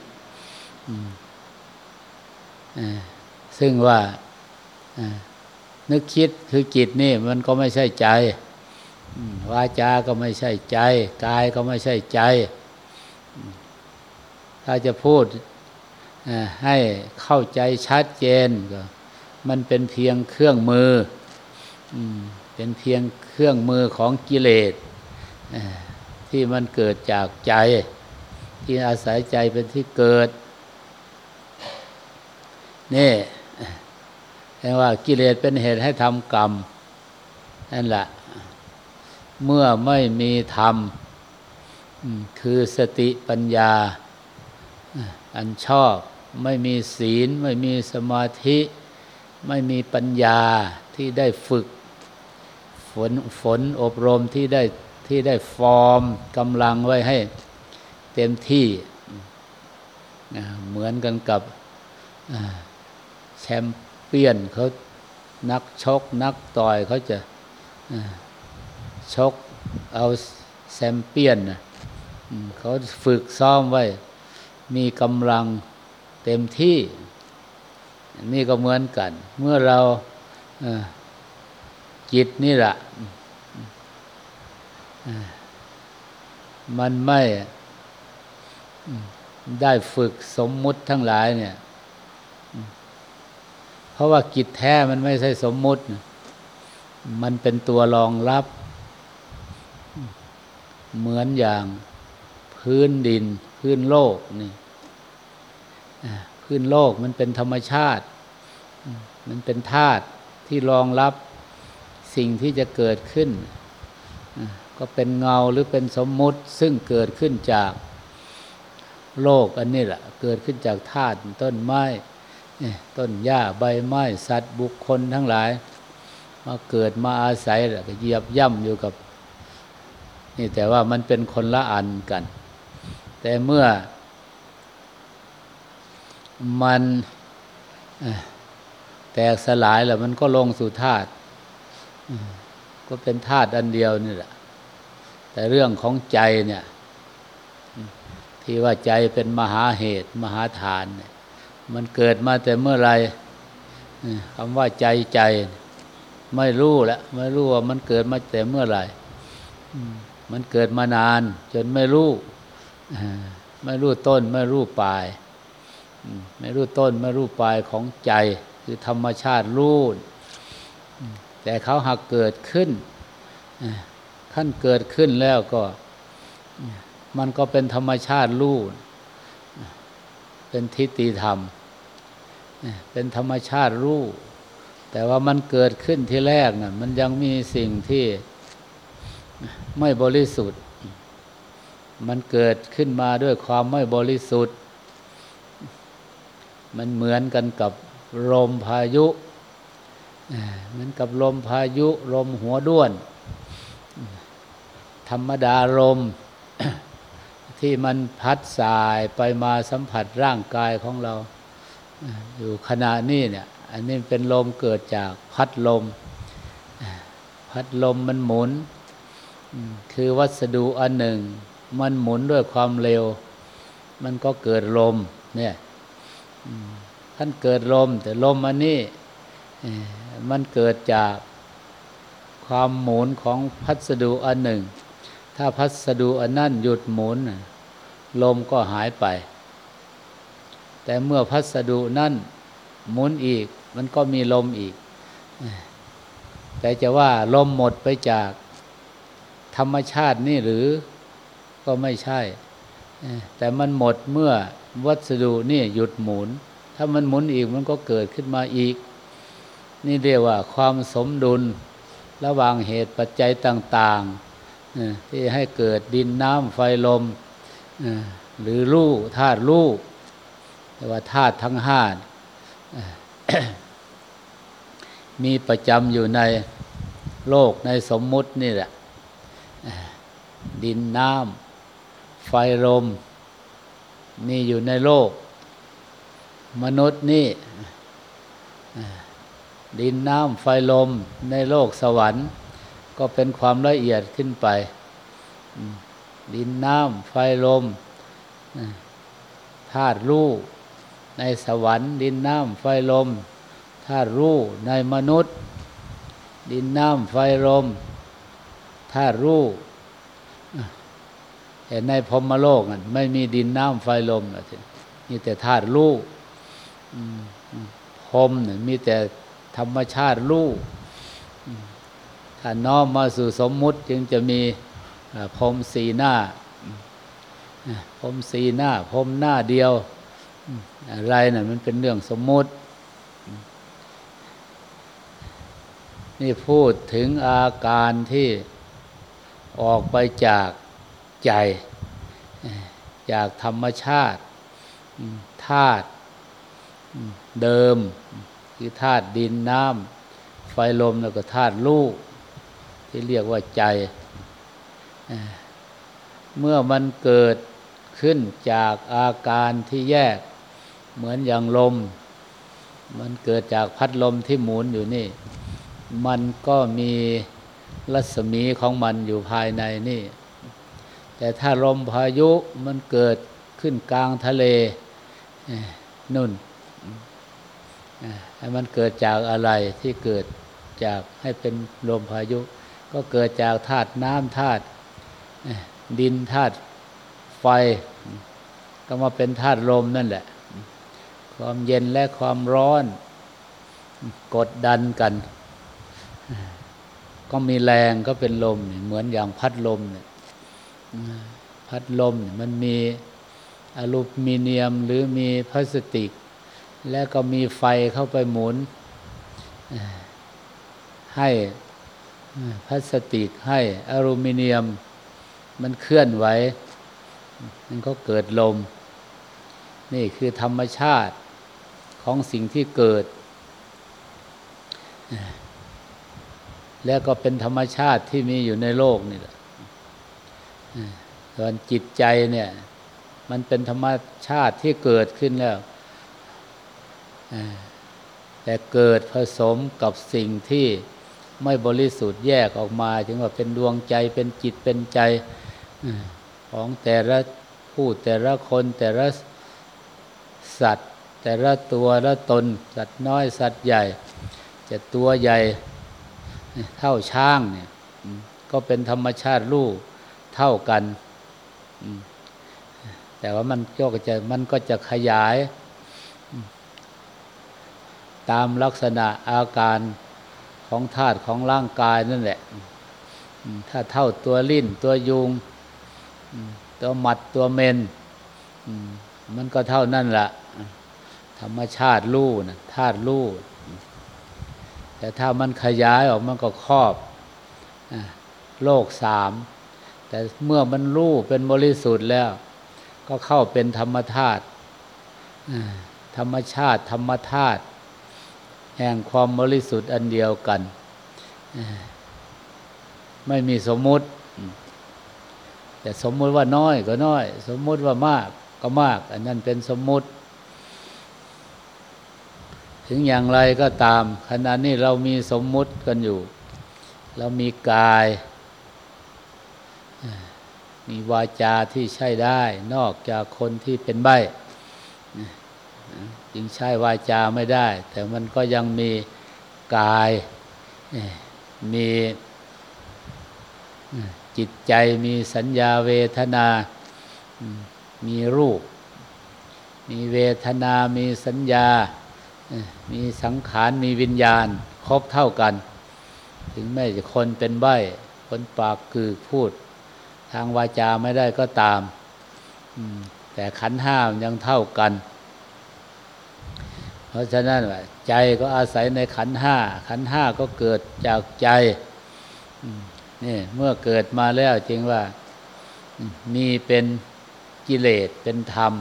ซึ่งว่านึกคิดคือจิตนี่มันก็ไม่ใช่ใจ วาจาก็ไม่ใช่ใจ กายก็ไม่ใช่ใจ ถ้าจะพูดให้เข้าใจชัดเจนก็มันเป็นเพียงเครื่องมือเป็นเพียงเครื่องมือของกิเลสที่มันเกิดจากใจ ที่อาศัยใจเป็นที่เกิด นี่แปลว่ากิเลสเป็นเหตุให้ทำกรรมนั่นแหละ เมื่อไม่มีธรรม คือสติปัญญา อันชอบ ไม่มีศีล ไม่มีสมาธิ ไม่มีปัญญาที่ได้ฝึก ฝนฝนอบรมที่ได้ที่ได้ฟอร์มกำลังไว้ให้เต็มที่เหมือนกันกับแชมเปี้ยนเขานักชกนักต่อยเขาจะชกเอาแชมเปี้ยนเขาฝึกซ้อมไว้ มีกำลังเต็มที่ นี่ก็เหมือนกัน เมื่อเราจิตนี่แหละมันไม่ได้ฝึกสมมุติทั้งหลายเนี่ย เพราะว่ากิจแท้มันไม่ใช่สมมุติ มันเป็นตัวรองรับ เหมือนอย่างพื้นดิน พื้นโลกนี่พื้นโลกมันเป็นธรรมชาติ มันเป็นธาตุที่รองรับสิ่งที่จะเกิดขึ้น ก็เป็นเงาหรือเป็นสมมุติซึ่งเกิดขึ้นจากโลกอันนี้แหละเกิดขึ้นจากธาตุต้นไม้ต้นหญ้าใบไม้สัตว์บุคคลทั้งหลาย มาเกิดมาอาศัยแล้วก็เหยียบย่ำอยู่กับ นี่แต่ว่ามันเป็นคนละอันกัน แต่เมื่อมันแตกสลายแล้วมันก็ลงสู่ธาตุก็เป็นธาตุอันเดียวนี่แหละ แต่เรื่องของใจเนี่ย ที่ว่าใจเป็นมหาเหตุ มหาฐานเนี่ยมันเกิดมาแต่เมื่อไรคำว่าใจใจ ไม่รู้แล้วไม่รู้ว่ามันเกิดมาแต่เมื่อไรมันเกิดมานาน จนไม่รู้ ไม่รู้ต้นไม่รู้ปลายไม่รู้ต้นไม่รู้ปลายของใจ คือธรรมชาติรู้แต่เขาหักเกิดขึ้นขั้นเกิดขึ้นแล้วก็ มันก็เป็นธรรมชาติรู้เป็นทิฏฐิธรรม เป็นธรรมชาติรู้แต่ว่ามันเกิดขึ้นที่แรกนะ่ะมันยังมีสิ่งที่ไม่บริสุทธิ์ มันเกิดขึ้นมาด้วยความไม่บริสุทธิ์ มันเหมือนกันกับลมพายุเหมือนกับลมพายุลมหัวด้วน ธรรมดาลม ที่มันพัดสายไปมาสัมผัสร่างกายของเรา อยู่ขณะนี้เนี่ย อันนี้เป็นลมเกิดจากพัดลม พัดลมมันหมุน คือวัสดุอันหนึ่ง มันหมุนด้วยความเร็ว มันก็เกิดลม เนี่ยท่านเกิดลม แต่ลมอันนี้มันเกิดจากความหมุนของพัสดุอันหนึ่ง ถ้าพัสดุอันนั้นหยุดหมุน ลมก็หายไป แต่เมื่อพัสดุนั่นหมุนอีก มันก็มีลมอีก แต่จะว่าลมหมดไปจากธรรมชาตินี่หรือ ก็ไม่ใช่ แต่มันหมดเมื่อวัสดุนี่หยุดหมุน ถ้ามันหมุนอีกมันก็เกิดขึ้นมาอีก นี่เรียกว่าความสมดุลระหว่างเหตุปัจจัยต่างๆที่ให้เกิดดินน้ำไฟลมหรือรูธาตุรูแต่ว่าธาตุทั้งห้ามีประจำอยู่ในโลกในสมมุตินี่แหละดินน้ำ ไฟลมมีอยู่ในโลก มนุษย์นี่ ดินน้ำไฟลมในโลกสวรรค์ ก็เป็นความละเอียดขึ้นไป ดินน้ำไฟลมธาตุรู้ในสวรรค์ ดินน้ำไฟลมธาตุรู้ในมนุษย์ ดินน้ำไฟลมธาตุรู้ ในพรมโลกไม่มีดินน้ำไฟลมมีแต่ธาตุรู้พรมมีแต่ธรรมชาติรู้ถ้าน้อมมาสู่สมมุติจึงจะมีพรมสีหน้าพรมสีหน้าพรมหน้าเดียว อะไรนะ่ะมันเป็นเรื่องสมมุติ นี่พูดถึงอาการที่ออกไปจาก ใจ จากธรรมชาติธาตุเดิม คือธาตุดินน้ำไฟลมแล้วก็ธาตุลูก ที่เรียกว่าใจ เมื่อมันเกิดขึ้นจากอาการที่แยกเหมือนอย่างลม มันเกิดจากพัดลมที่หมุนอยู่นี่ มันก็มีรัศมีของมันอยู่ภายในนี่ แต่ถ้าลมพายุมันเกิดขึ้นกลางทะเลนุ่นมันเกิดจากอะไรที่เกิดจากให้เป็นลมพายุ ก็เกิดจากธาตุน้ำธาตุดินธาตุไฟ ก็มาเป็นธาตุลมนั่นแหละ ความเย็นและความร้อน กดดันกัน ก็มีแรงก็เป็นลมเหมือนอย่างพัดลมเนี่ย พัดลมมันมีอลูมิเนียมหรือมีพลาสติก แล้วก็มีไฟเข้าไปหมุน ให้พลาสติกให้อลูมิเนียม มันเคลื่อนไหวมันก็เกิดลม นี่คือธรรมชาติของสิ่งที่เกิด แล้วก็เป็นธรรมชาติที่มีอยู่ในโลกนี่แหละ ส่วนจิตใจเนี่ย มันเป็นธรรมชาติที่เกิดขึ้นแล้วแต่เกิดผสมกับสิ่งที่ไม่บริสุทธิ์แยกออกมาถึงว่าเป็นดวงใจเป็นจิตเป็นใจของแต่ละผู้แต่ละคนแต่ละสัตว์ แต่ละตัวละตน สัตว์น้อยสัตว์ใหญ่ จะตัวใหญ่เท่าช้างเนี่ยก็เป็นธรรมชาติลูกเท่ากัน แต่ว่ามันก็จะมันก็จะขยาย ตามลักษณะอาการของธาตุของร่างกายนั่นแหละ ถ้าเท่าตัวลิ้นตัวยุง ตัวหมัดตัวเมน มันก็เท่านั่นละธรรมชาติลู่นะธาตุลู่แต่ถ้ามันขยายออกมันก็ครอบโลกสาม แต่เมื่อมันลู่เป็นบริสุทธิ์แล้ว ก็เข้าเป็นธรรมธาตุธรรมชาติ ธรรมธาตุแห่งความบริสุทธิ์อันเดียวกัน ไม่มีสมมุติ แต่สมมุติว่าน้อยก็น้อย สมมุติว่ามากก็มาก อันนั้นเป็นสมมุติ ถึงอย่างไรก็ตาม ขณะนี้เรามีสมมุติกันอยู่แล้วมีกาย มีวาจาที่ใช้ได้ นอกจากคนที่เป็นใบจึงใช้วาจาไม่ได้ แต่มันก็ยังมีกาย มีจิตใจมีสัญญาเวทนา มีรูป มีเวทนา มีสัญญา มีสังขาร มีวิญญาณ ครบเท่ากัน ถึงแม้จะคนเป็นใบ้ คนปากคือพูด ทางวาจาไม่ได้ก็ตามแต่ขันห้ามยังเท่ากัน เพราะฉะนั้นว่าใจก็อาศัยในขันห้า ขันห้าก็เกิดจากใจนี่เมื่อเกิดมาแล้วจึงว่ามีเป็นกิเลสเป็นธรรม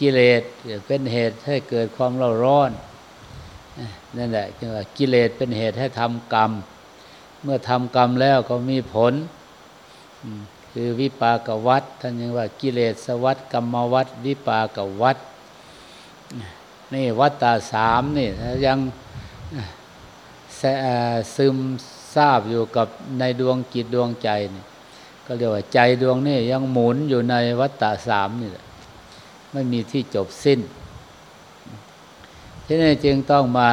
กิเลสเป็นเหตุให้เกิดความเราร้อนนั่นแหละจึงว่ากิเลสเป็นเหตุให้ทำกรรม เมื่อทำกรรมแล้วก็มีผล คือวิปากวัฏท่านยังว่ากิเลสวัฏกรรมวัฏวิปากวัฏนี่วัฏตาสามนี่ยังซึมทราบอยู่กับในดวงจิตดวงใจนี่ก็เรียกว่าใจดวงนี้ยังหมุนอยู่ในวัฏฏะสามนี่แหละไม่มีที่จบสิ้นที่นี่จึงต้องมา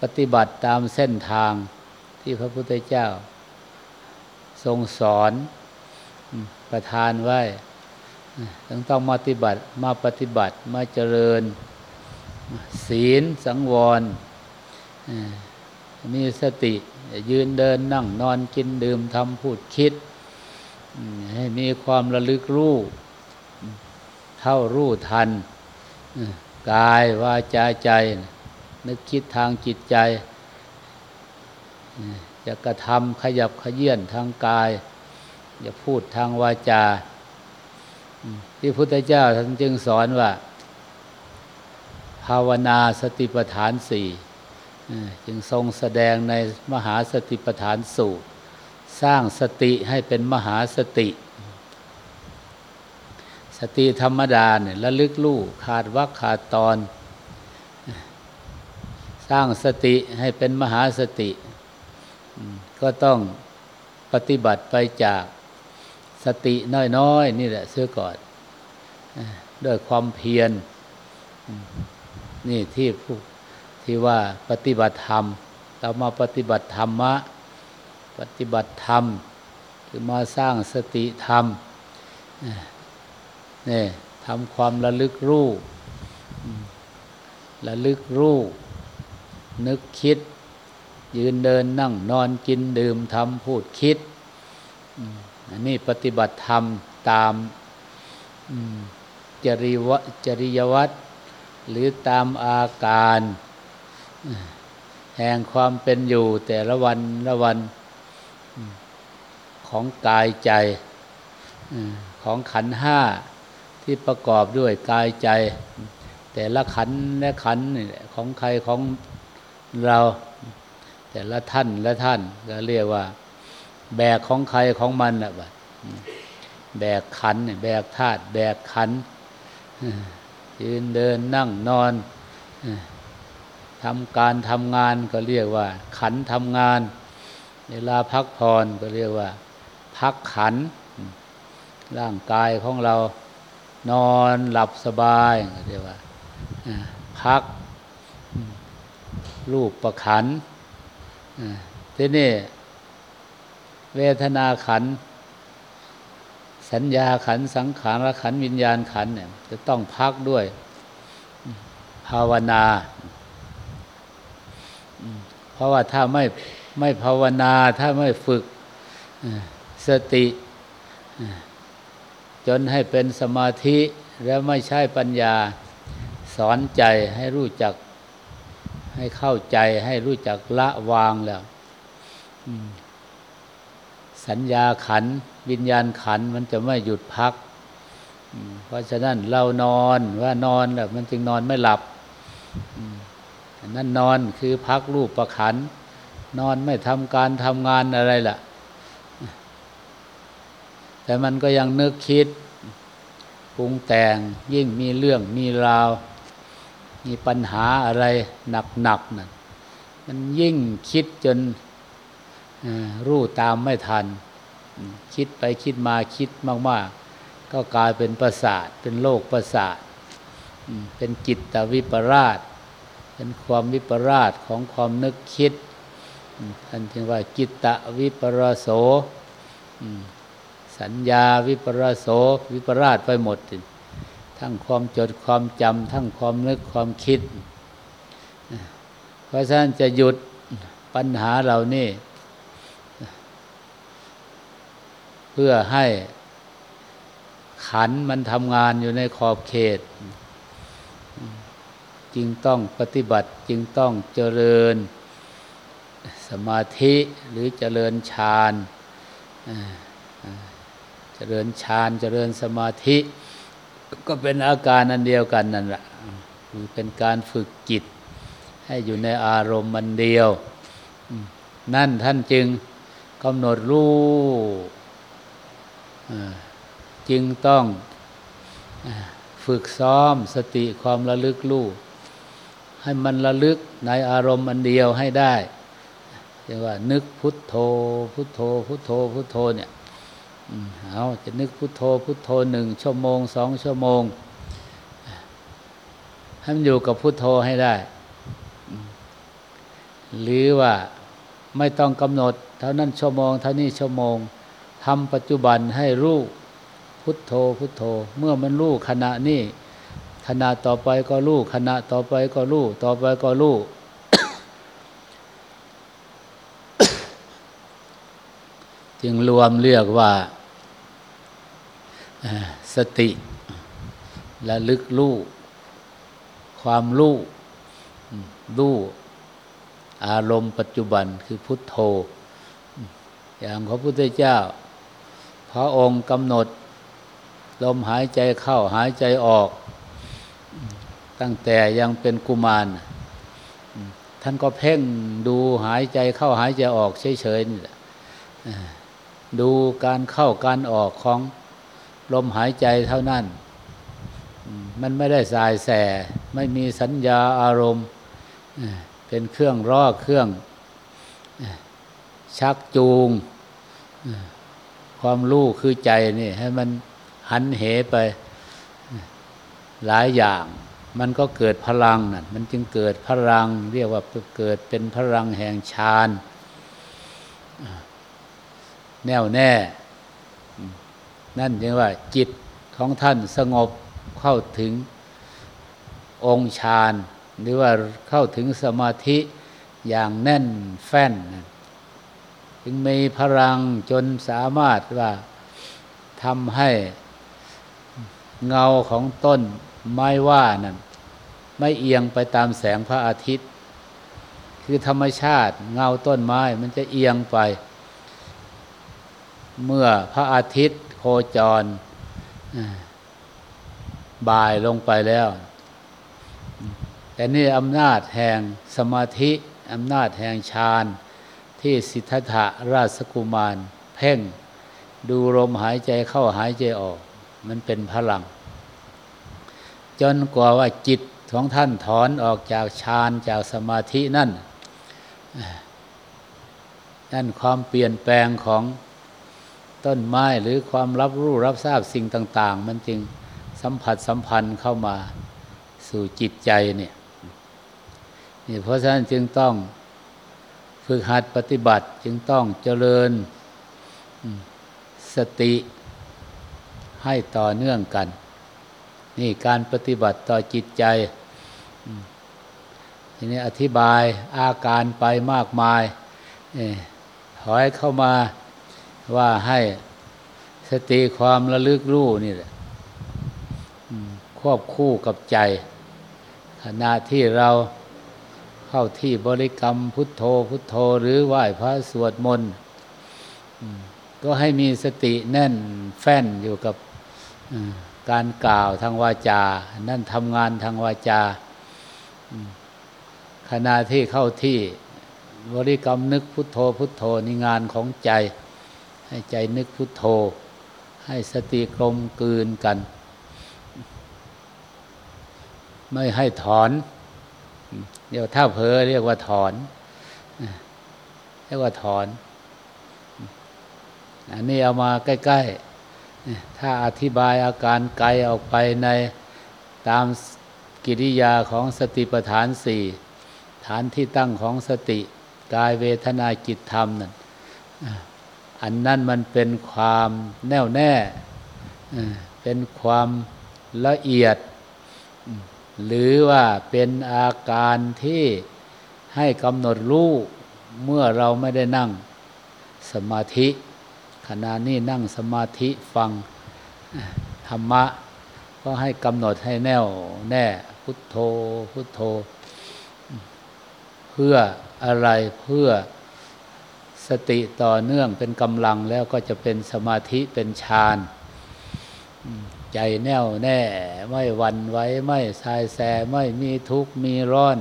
ปฏิบัติตามเส้นทาง ที่พระพุทธเจ้า ทรงสอนประทานไว้ต้องต้องมาปฏิบัติมาปฏิบัติมาเจริญ ศีลสังวรมีสติยืนเดินนั่งนอนกินดื่มทำพูดคิด ให้มีความระลึกรู้เท่ารู้ทัน กายวาจาใจ นึกคิดทางจิตใจ จะกระทำขยับขยื่นทางกาย อย่าพูดทางวาจาที่พุทธเจ้าท่านจึงสอนว่า ภาวนาสติปัฏฐานสี่จึงทรงแสดงในมหาสติปัฏฐานสูตร สร้างสติให้เป็นมหาสติ สติธรรมดาเนี่ยระลึกลู่ขาดวักขาดตอน สร้างสติให้เป็นมหาสติ ก็ต้องปฏิบัติไปจากสติน้อยๆ นี่แหละเสื้อก่อนด้วยความเพียรนี่ที่ผู้ที่ว่าปฏิบัติธรรม เรามาปฏิบัติธรรมะ ปฏิบัติธรรม คือมาสร้างสติธรรมนี่ทำความระลึกรู้ระลึกรู้นึกคิด ยืนเดินนั่งนอนกินดื่มทำพูดคิดอันนี้ปฏิบัติธรรมตามจริวจริยวัตรหรือตามอาการ แห่งความเป็นอยู่แต่ละวันละวันของกายใจของขันห้าที่ประกอบด้วยกายใจ แต่ละขันและขันของใครของเรา แต่ละท่านละท่านก็เรียกว่า แบกของใครของมันแหละแบกขัน แบกธาตุแบกขันยืนเดินนั่งนอนทำการทำงานก็เรียกว่า ขันทำงาน เวลาพักผ่อนก็เรียกว่า พักขัน ร่างกายของเรานอนหลับสบายก็เรียกว่าพักรูปประขัน ทีนี้เวทนาขัน สัญญาขัน สังขารขัน วิญญาณขันเนี่ย จะต้องพักด้วย ภาวนา เพราะว่าถ้าไม่ไม่ภาวนา ถ้าไม่ฝึกสติ จนให้เป็นสมาธิ แล้วไม่ใช่ปัญญา สอนใจให้รู้จัก ให้เข้าใจให้รู้จักละวางแล้วสัญญาขัน วิญญาณขันมันจะไม่หยุดพัก เพราะฉะนั้นเรานอนว่านอนแบบมันจึงนอนไม่หลับนั่นนอนคือพักรูปประขัน นอนไม่ทำการทำงานอะไรล่ะ แต่มันก็ยังนึกคิดปรุงแต่งยิ่งมีเรื่องมีราว มีปัญหาอะไรหนักๆนั่นมันยิ่งคิดจนรู้ตามไม่ทัน คิดไปคิดมาคิดมาก ๆ ก็กลายเป็นประสาท เป็นโรคประสาท เป็นจิตตวิปราช เป็นความวิปราชของความนึกคิดท่านจึงว่าจิตตวิปรโสสัญญาวิปรโสวิปราชไปหมด ทั้งความจดความจำทั้งความนึกความคิด เพราะฉะนั้นจะหยุดปัญหาเหล่านี้เพื่อให้ขันมันทำงานอยู่ในขอบเขต จึงต้องปฏิบัติจึงต้องเจริญสมาธิหรือเจริญฌานเจริญฌานเจริญสมาธิ ก็เป็นอาการอันเดียวกันนั่นแหละคือเป็นการฝึกจิต ให้อยู่ในอารมณ์มันเดียว นั่นท่านจึงกำหนดรู้จึงต้องฝึกซ้อมสติความระลึกรู้ให้มันระลึกในอารมณ์อันเดียวให้ได้เรียกว่านึกพุทโธพุทโธพุทโธพุทโธเนี่ย เอาจะนึกพุทโธพุทโธหนึ่งชั่วโมงสองชั่วโมงให้มันอยู่กับพุทโธให้ได้ หรือว่าไม่ต้องกำหนด เท่านั้นชั่วโมง เท่านี้ชั่วโมงทำปัจจุบันให้รู้พุทโธพุทโธ เมื่อมันรู้ขณะนี้ขณะต่อไปก็รู้ขณะต่อไปก็รู้ต่อไปก็รู้จึงรวมเรียกว่า สติและลึกรู้ความรู้รู้อารมณ์ปัจจุบันคือพุทโธ อย่างพระพุทธเจ้า พระองค์กำหนด ลมหายใจเข้าหายใจออก ตั้งแต่ยังเป็นกุมาร ท่านก็เพ่งดูหายใจเข้าหายใจออกเฉยๆนี่แหละดูการเข้าการออกของ ลมหายใจเท่านั้น มันไม่ได้สายแส ไม่มีสัญญาอารมณ์ เป็นเครื่องรอเครื่อง ชักจูง ความรู้คือใจนี่ ให้มันหันเหไปหลายอย่าง มันก็เกิดพลังนั่นมันจึงเกิดพลัง เรียกว่าเกิดเป็นพลังแห่งฌานแน่วแน่ นั่นจึงว่า จิตของท่านสงบเข้าถึงองค์ฌานหรือว่าเข้าถึงสมาธิอย่างแน่นแฟ้นจึงมีพลังจนสามารถว่าทำให้เงาของต้นไม้ว่านั่นไม่เอียงไปตามแสงพระอาทิตย์ คือธรรมชาติเงาต้นไม้มันจะเอียงไป เมื่อพระอาทิตย์ จร บ่ายลงไปแล้ว แต่นี่อำนาจแห่งสมาธิอำนาจแห่งฌานที่สิทธัตถะราชกุมาร เพ่ง ดูลมหายใจเข้าหายใจออก มันเป็นพลัง จนกว่าว่าจิตของท่านถอนออกจากฌานจากสมาธินั่นนั่นความเปลี่ยนแปลงของ ต้นไม้หรือความรับรู้รับทราบสิ่งต่าง ๆ มันจึงสัมผัสสัมพันธ์เข้ามาสู่จิตใจเนี่ยนี่เพราะฉะนั้นจึงต้องฝึกหัดปฏิบัติจึงต้องเจริญสติให้ต่อเนื่องกัน นี่การปฏิบัติต่อจิตใจทีนี้อธิบายอาการไปมากมายถอยเข้ามา ว่าให้สติความระลึกรู้นี่แหละควบคู่กับใจ ขณะที่เราเข้าที่บริกรรมพุทโธพุทโธหรือไหว้พระสวดมนต์ก็ให้มีสติแน่นแฟ้นอยู่กับการกล่าวทางวาจา นั่นทำงานทางวาจา ขณะที่เข้าที่บริกรรมนึกพุทโธพุทโธนี่งานของใจ ให้ใจนึกพุทโธ ให้สติกลมกลืนกัน ไม่ให้ถอน เดี๋ยวถ้าเผลอเรียกว่าถอน เรียกว่าถอน อันนี้เอามาใกล้ ๆ ถ้าอธิบายอาการไกลออกไปในตามกิริยาของสติปัฏฐานสี่ฐานที่ตั้งของสติกายเวทนาจิตธรรมนั่น อันนั้นมันเป็นความแน่วแน่ เป็นความละเอียด หรือว่าเป็นอาการที่ให้กำหนดรู้เมื่อเราไม่ได้นั่งสมาธิ ขณะนี้นั่งสมาธิฟังธรรมะ ก็ให้กำหนดให้แน่วแน่พุทโธพุทโธ เพื่ออะไรเพื่อ สติต่อเนื่องเป็นกำลังแล้วก็จะเป็นสมาธิเป็นฌานใจแน่วแน่ ไม่วันไว้ ไม่สายแสไม่มีทุกข์มีร้อน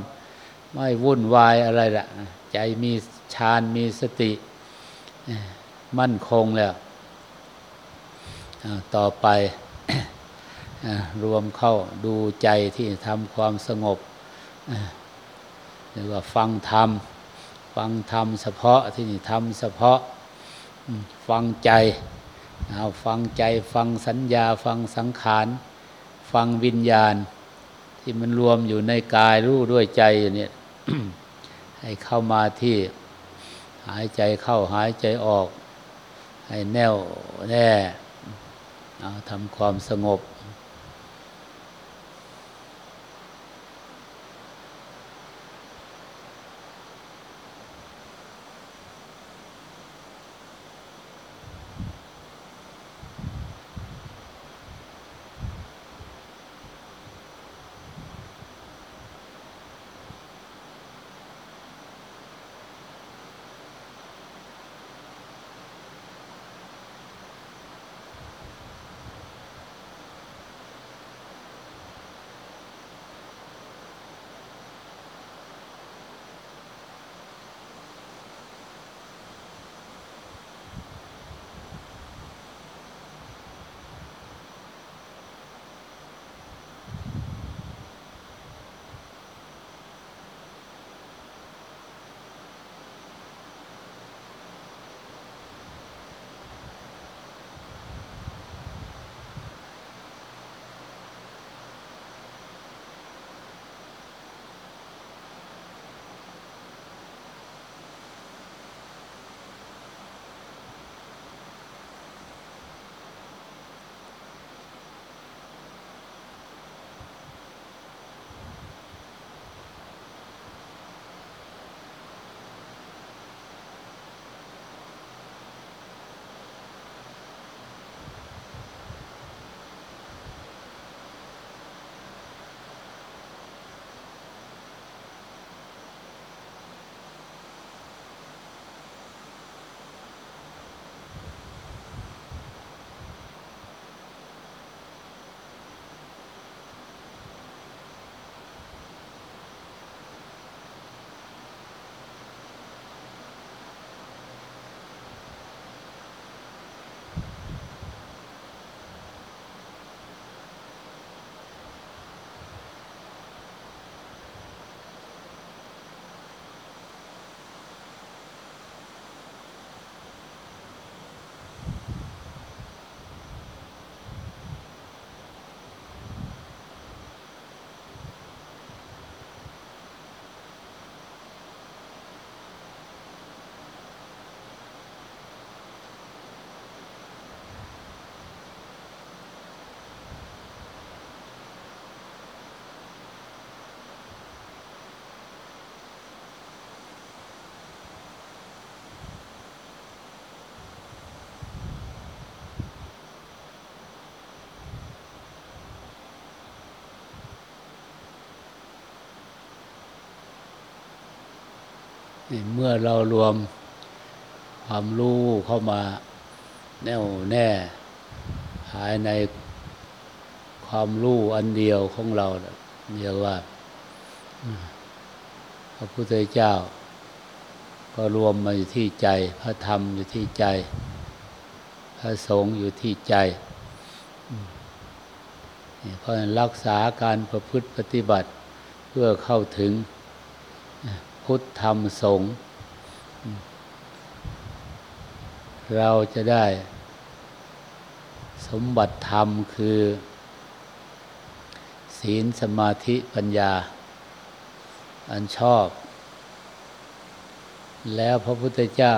ไม่วุ่นวายอะไรละใจมีฌานมีสติ มั่นคงแล้ว ต่อไปรวมเข้าดูใจที่ทำความสงบหรือว่าฟังธรรม ฟังธรรมเฉพาะที่นี่ทำเฉพาะฟังใจเอาฟังใจฟังสัญญา ฟังสังขารฟังวิญญาณ ที่มันรวมอยู่ในกายรู้ด้วยใจเนี่ยให้เข้ามาที่หายใจเข้าหายใจออก ให้แน่วแน่เอาทำความสงบ เมื่อเรารวมความรู้เข้ามาแน่วแน่ภายในความรู้อันเดียวของเราเรียกว่าพระพุทธเจ้า ก็รวมมาอยู่ที่ใจ พระธรรมอยู่ที่ใจ พระสงฆ์อยู่ที่ใจเพราะรักษาการประพฤติปฏิบัติเพื่อเข้าถึง พุทธธรรมสงฆ์เราจะได้สมบัติธรรมคือ ศีลสมาธิปัญญา อันชอบ แล้วพระพุทธเจ้า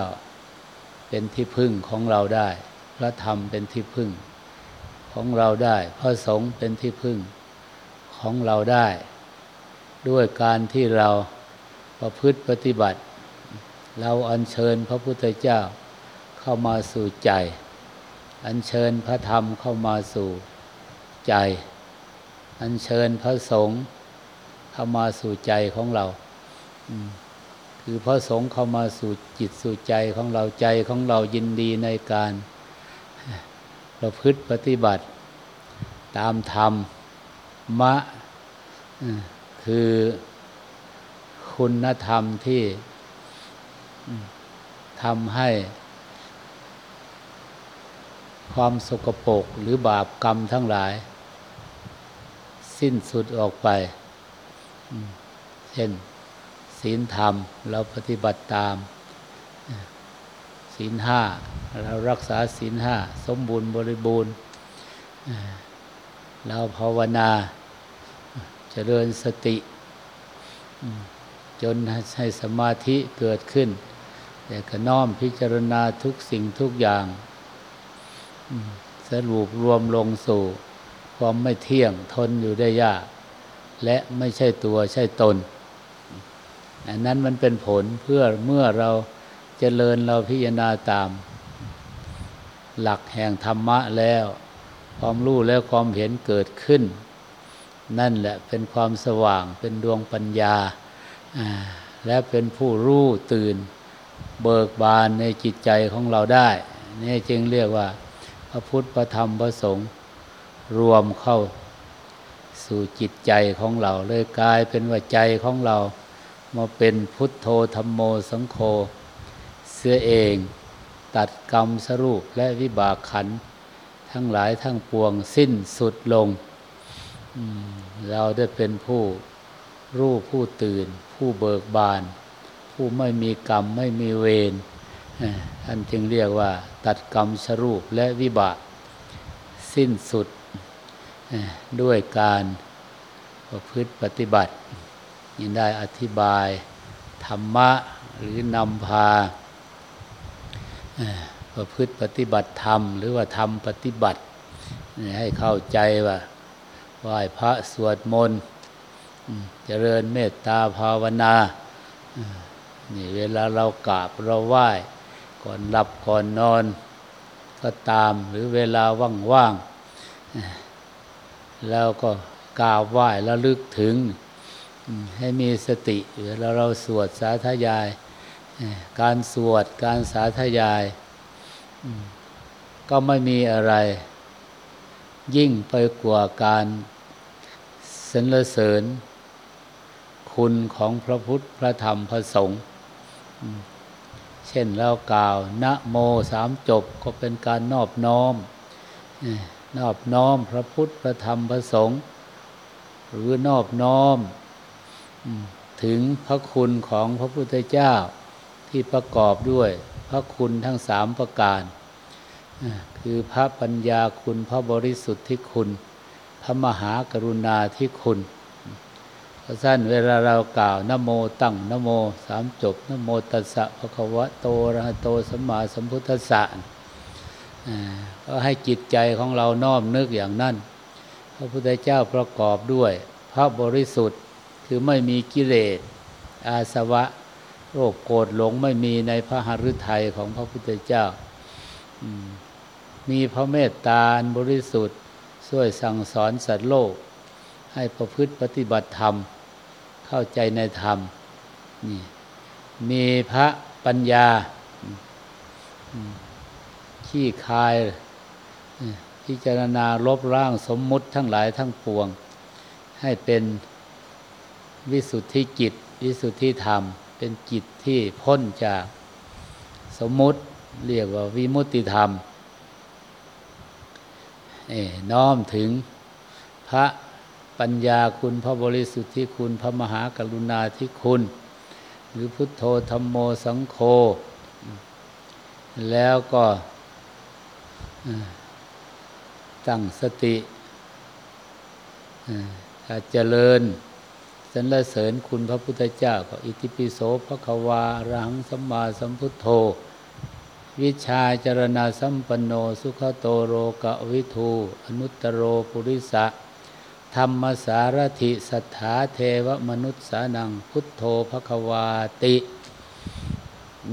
เป็นที่พึ่งของเราได้ พระธรรมเป็นที่พึ่ง ของเราได้ พระสงฆ์เป็นที่พึ่งของเราได้ ด้วยการที่เรา ประพฤติปฏิบัติ เราอัญเชิญพระพุทธเจ้าเข้ามาสู่ใจ อัญเชิญพระธรรมเข้ามาสู่ใจ อัญเชิญพระสงฆ์เข้ามาสู่ใจของเราคือพระสงฆ์เข้ามาสู่จิตสู่ใจของเราใจของเรายินดีในการประพฤติปฏิบัติ ตามธรรมมะคือ คุณธรรมที่ทำให้ ความสกปรกหรือบาปกรรมทั้งหลาย สิ้นสุดออกไป เช่น ศีลธรรมเราปฏิบัติตาม ศีลห้าเรารักษาศีลห้าสมบูรณ์บริบูรณ์เราภาวนาจเจริญสติ จนให้สมาธิเกิดขึ้น แต่ก็น้อมพิจารณาทุกสิ่งทุกอย่าง สรุปรวมลงสู่ ความไม่เที่ยงทนอยู่ได้ยาก และไม่ใช่ตัวใช่ตน อันนั้นมันเป็นผลเพื่อเมื่อเราจเจริญเราพิจารณาตาม หลักแห่งธรรมะแล้ว ความรู้และความเห็นเกิดขึ้น นั่นแหละเป็นความสว่างเป็นดวงปัญญา และเป็นผู้รู้ตื่นเบิกบานในจิตใจของเราได้ นี่จึงเรียกว่า พระพุทธพระธรรมพระสงฆ์รวมเข้าสู่จิตใจของเรา เลยกลายเป็นว่าใจของเรามาเป็นพุทโธธรรมโมสังโฆเสื้อเองตัดกรรมสรุปและวิบากขัน ทั้งหลายทั้งปวงสิ้นสุดลง เราได้เป็นผู้รู้ผู้ตื่น ผู้เบิกบาน ผู้ไม่มีกรรมไม่มีเวรท่านจึงเรียกว่า ตัดกรรมสรูปและวิบากสิ้นสุดด้วยการประพฤติปฏิบัติยินได้อธิบาย ธรรมะหรือนำพาประพฤติปฏิบัติธรรม หรือว่าทำปฏิบัติ ให้เข้าใจว่าไหว้พระสวดมนต์ เจริญเมตตาภาวนา นี่เวลาเรากราบเราไหว้ ก่อนหลับก่อนนอนก็ตามหรือเวลาว่างๆแล้วก็กราบไหว้แล้วลึกถึง ให้มีสติเวลาเราสวดสาธยาย การสวดการสาธยาย ก็ไม่มีอะไร ยิ่งไปกว่าการสรรเสริญ คุณของพระพุทธพระธรรมพระสงฆ์เช่นเรากล่าวนะโมสามจบก็เป็นการนอบน้อมนอบน้อมพระพุทธพระธรรมพระสงฆ์หรือนอบน้อมถึงพระคุณของพระพุทธเจ้าที่ประกอบด้วยพระคุณทั้งสามประการ คือพระปัญญาคุณพระบริสุทธิคุณ พระมหากรุณาธิคุณ สั้นเวลาเรากล่าวนโมตั้งนโมสามจบนโมตัสสะภะคะวะโตระหะโตสัมมาสัมพุทธัสสะก็ให้จิตใจของเราน้อมนึกอย่างนั้น พระพุทธเจ้าประกอบด้วย พระบริสุทธิ์คือไม่มีกิเลส อาสวะ โรคโกรธหลงไม่มีในพระหฤทัยของพระพุทธเจ้า มีพระเมตตาบริสุทธิ์ช่วยสั่งสอนสัตว์โลก ให้ประพฤติปฏิบัติธรรม เข้าใจในธรรมนี่มีพระปัญญา ขี้คาย พิจารณาลบร่างสมมุติทั้งหลายทั้งปวง ให้เป็นวิสุทธิจิต วิสุทธิธรรม เป็นจิตที่พ้นจากสมมุติเรียกว่าวิมุตติธรรมน้อมถึงพระ ปัญญาคุณพระบริสุทธิคุณพระมหากรุณาธิคุณ หรือพุทโธธรรมโมสังโฆแล้วก็ตั้งสติถ้าเจริญสรรเสริญคุณพระพุทธเจ้า ก็อิติปิโสพระควารังสัมมาสัมพุทโธ วิชาจรณาสัมปันโน สุขโตโรกะวิทู อนุตตโรปุริสะ ธรรมสารถิสัทธาเทวมนุษย์สานังพุทโธพระควาติ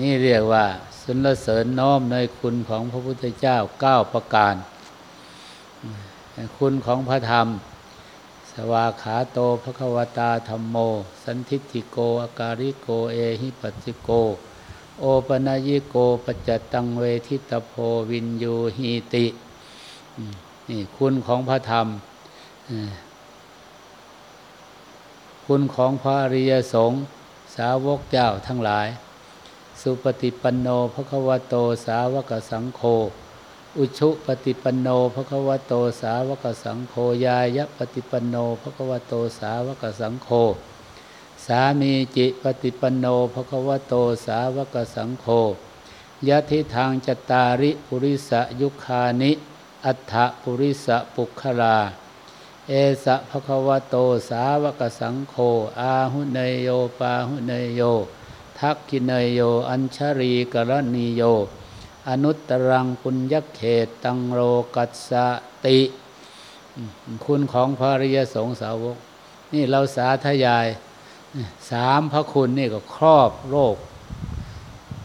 นี่เรียกว่าสรรเสริญน้อมในคุณของพระพุทธเจ้าเก้าประการ คุณของพระธรรม สวาขาโตพระควตาธรรมโม สันทิติโกอาการิโกเอหิปัสสิโก โอปนายิโกปจจตังเวทิตโพวินยูหีติ นี่คุณของพระธรรม คุณของพระอริยสงฆ์สาวกเจ้าทั้งหลาย สุปฏิปันโนภควโตสาวกสังโฆอุชุปฏิปันโนภควโตสาวกสังโฆยายะปฏิปันโนภควโตสาวกสังโฆสามีจิปฏิปันโนภควโตสาวกสังโฆยะทิทางจตาริปุริสยุคานิ อัฏฐปุริสปุคลา เอสะภควโตสาวกสังโฆอาหุเนยโยปาหุเนยโย ทักกิเนยโย อัญชรีกรณีโย อนุตตรังปุญญเขตตังโรกัสสติ คุณของพระริยสงสาวก นี่เราสาธยาย สามพระคุณนี่ก็ครอบโลก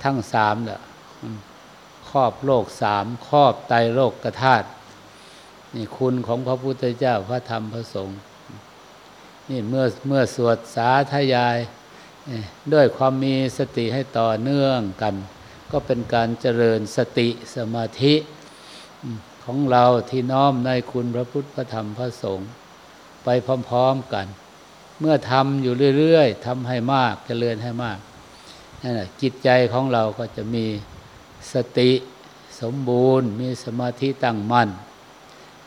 ทั้งสามแหละครอบโลกสามครอบไตโลกกระธาตุ นี่คุณของพระพุทธเจ้าพระธรรมพระสงฆ์นี่เมื่อเมื่อสวดสาธยาย ด้วยความมีสติให้ต่อเนื่องกัน ก็เป็นการเจริญสติสมาธิของเราที่น้อมในคุณพระพุทธพระธรรมพระสงฆ์ไปพร้อมๆกัน เมื่อทำอยู่เรื่อยๆทำให้มากเจริญให้มากนั่นแหละจิตใจของเราก็จะมีสติสมบูรณ์ มีสมาธิตั้งมั่น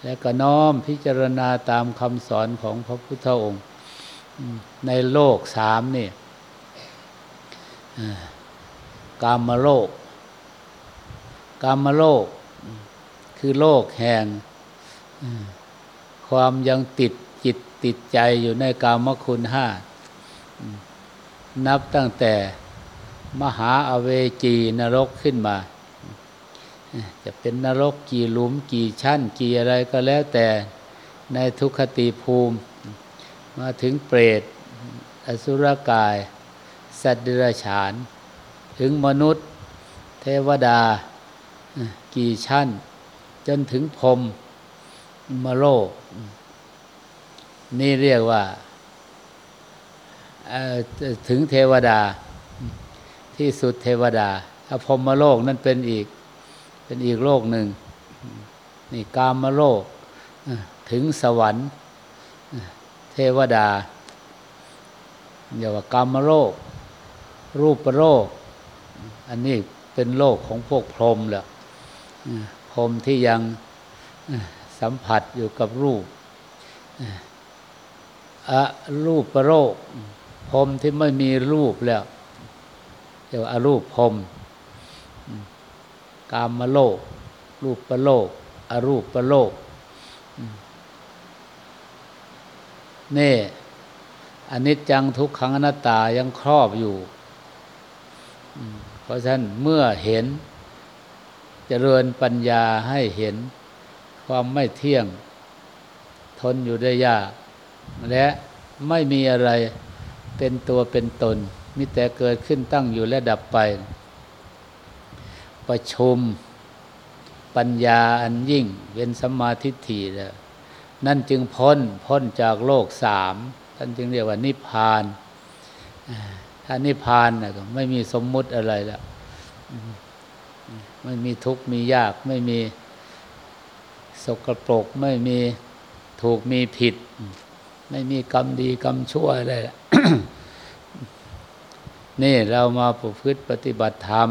และก็น้อมพิจารณาตามคำสอนของพระพุทธองค์ในโลกสามนี่กามโลก กามโลก คือโลกแห่งความยังติดจิตติดใจอยู่ในกามคุณห้า นับตั้งแต่มหาอเวจีนรกขึ้นมา จะเป็นนรกกี่หลุมกี่ชั้น กี่อะไรก็แล้วแต่ในทุกขติภูมิ มาถึงเปรต อสุรกาย สัตว์เดรัจฉาน ถึงมนุษย์ เทวดา กี่ชั้น จนถึงพรมมโลก นี่เรียกว่าถึงเทวดาที่สุดเทวดาพรมมโลกนั่นเป็นอีก เป็นอีกโลกหนึ่ง นี่กามโลก ถึงสวรรค์เทวดาเรียกว่ากามโลก รูปโลก อันนี้เป็นโลกของพวกพรหมแหละพรหมที่ยังสัมผัสอยู่กับรูปอะรูปโลกพรหมที่ไม่มีรูปแล้วเรียกว่าอรูปพรหม กามโลก รูปประโลก อรูปประโลกนี่อันนี้จังทุกขังอนัตตายังครอบอยู่ เพราะฉะนั้นเมื่อเห็นจเจริญปัญญาให้เห็นความไม่เที่ยง ทนอยู่ได้ยาก และไม่มีอะไรเป็นตัวเป็นตนมีแต่เกิดขึ้นตั้งอยู่และดับไป ประชุมปัญญาอันยิ่งเป็นสัมมาทิฏฐิแล้วนั่นจึงพ้นพ้นจากโลกสามท่านจึงเรียกว่านิพพานถ้านิพพานนะก็ไม่มีสมมุติอะไรแล้วไม่มีทุกข์มียากไม่มีสกปรกไม่มีถูกมีผิด ไม่มีกรรมดีกรรมชั่วอะไรนี่เรามาประพฤติปฏิบัติธรรม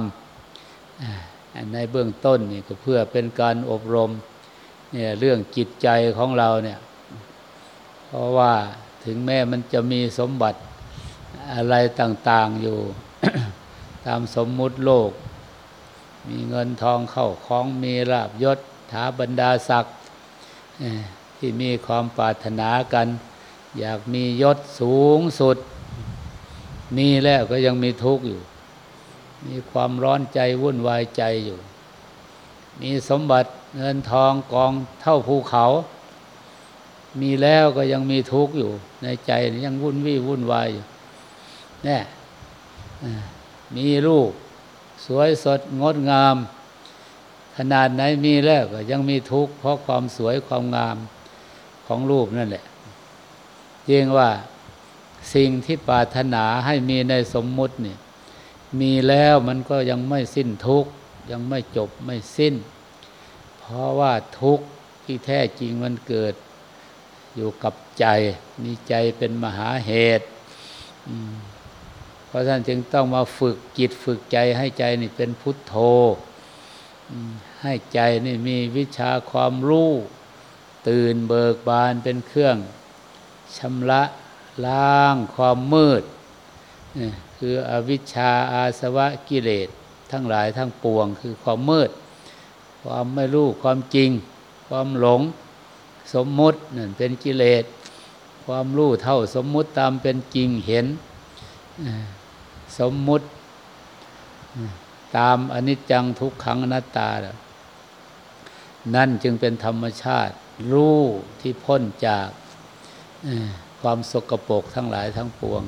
ในเบื้องต้นนี่ก็เพื่อเป็นการอบรมเนี่ยเรื่องจิตใจของเราเนี่ย เพราะว่าถึงแม้มันจะมีสมบัติอะไรต่าง ๆอยู่ ตามสมมุติโลก มีเงินทองเข้าของมีลาบยศถาบรรดาศักดิ์ที่มีความปรารถนากัน อยากมียศสูงสุด มีแล้วก็ยังมีทุกข์อยู่ มีความร้อนใจวุ่นวายใจอยู่ มีสมบัติเงินทองกองเท่าภูเขา มีแล้วก็ยังมีทุกข์อยู่ ในใจยังวุ่นวี่วุ่นวายอยู่แน่มีลูก สวยสดงดงาม ขนาดไหนมีแล้วก็ยังมีทุกข์เพราะความสวยความงามของรูปนั่นแหละจริงว่าสิ่งที่ปรารถนาให้มีในสมมุตินี่ มีแล้วมันก็ยังไม่สิ้นทุกข์ยังไม่จบไม่สิ้น เพราะว่าทุกข์ที่แท้จริงมันเกิด อยู่กับใจมีใจเป็นมหาเหตุเพราะท่านจึงต้องมาฝึกจิตฝึกใจให้ใจนี่เป็นพุทโธให้ใจนี่มีวิชาความรู้ ตื่นเบิกบานเป็นเครื่องชำระล้างความมืด คืออวิชชาอาสวะกิเลสทั้งหลายทั้งปวง คือความมืด ความไม่รู้ความจริง ความหลงสมมุตินั่นเป็นกิเลส ความรู้เท่าสมมุติตามเป็นจริงเห็น สมมุติตามอนิจจังทุกขังอนัตตา นั่นจึงเป็นธรรมชาติ รู้ที่พ้นจากความสกปรกทั้งหลายทั้งปวง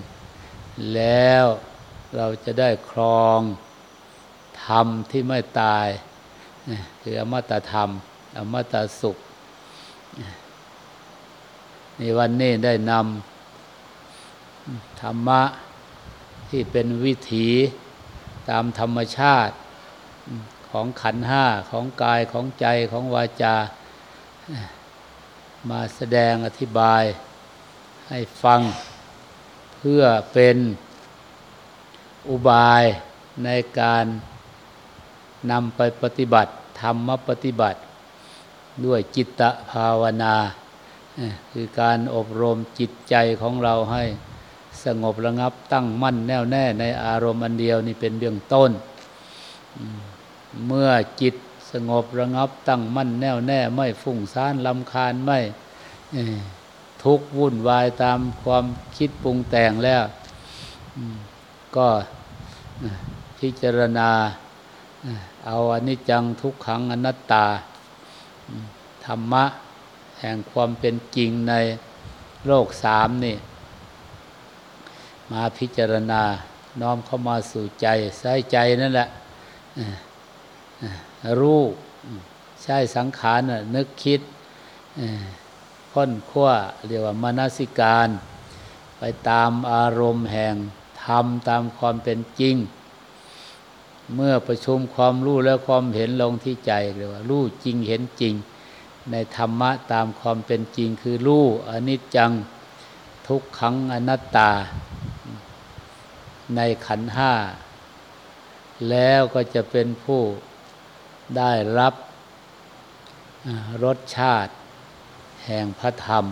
แล้วเราจะได้ครองธรรมที่ไม่ตาย คืออมตะธรรม อมตะสุขในวันนี้ได้นำธรรมะที่เป็นวิถีตามธรรมชาติของขันห้าของกายของใจของวาจา มาแสดงอธิบายให้ฟัง พื่อเป็นอุบายในการนำไปปฏิบัติ ธรรมปฏิบัติ ด้วยจิตตภาวนา คือการอบรมจิตใจของเราให้สงบระงับตั้งมั่นแน่วแน่ในอารมณ์อันเดียวนี่เป็นเบื้องต้น เมื่อจิตสงบระงับตั้งมั่นแน่วแน่ ไม่ฟุ้งซ่านลำคาญไม่ ทุกข์วุ่นวายตามความคิดปรุงแต่งแล้ว ก็พิจารณา เอาอนิจจังทุกขังอนัตตา ธรรมะ แห่งความเป็นจริงในโลกสามนี่ มาพิจารณาน้อมเข้ามาสู่ใจ ใส่ใจนั่นแหละรู้ใช่สังขารนึกคิด ค้นคว้าเรียกว่ามนสิการ ไปตามอารมณ์แห่งธรรมตามความเป็นจริง เมื่อประชุมความรู้และความเห็นลงที่ใจเรียกว่ารู้จริงเห็นจริง ในธรรมะตามความเป็นจริงคือรู้อนิจจังทุกขังอนัตตา ในขันห้า แล้วก็จะเป็นผู้ได้รับรสชาติ แห่งพระธรรม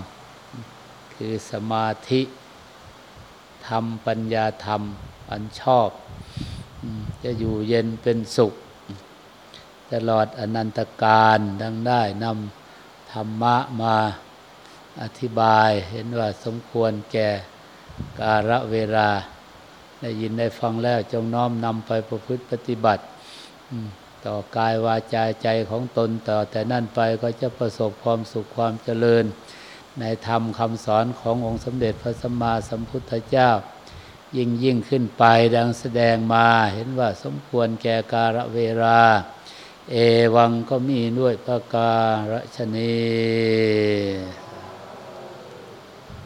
คือสมาธิธรรมปัญญาธรรมอันชอบ จะอยู่เย็นเป็นสุข ตลอดอนันตการดังได้นำธรรมะมาอธิบายเห็นว่าสมควรแก่กาลเวลา ได้ยินได้ฟังแล้วจงน้อมนำไปประพฤติปฏิบัติ ต่อกายวาจาใจของตนต่อแต่นั่นไปก็จะประสบความสุขความเจริญ ในธรรมคำสอนขององค์สมเด็จพระสัมมาสัมพุทธเจ้า ยิ่งยิ่งขึ้นไปดังแสดงมาเห็นว่าสมควรแก่กาลเวลาเอวังก็มีด้วยประการฉนี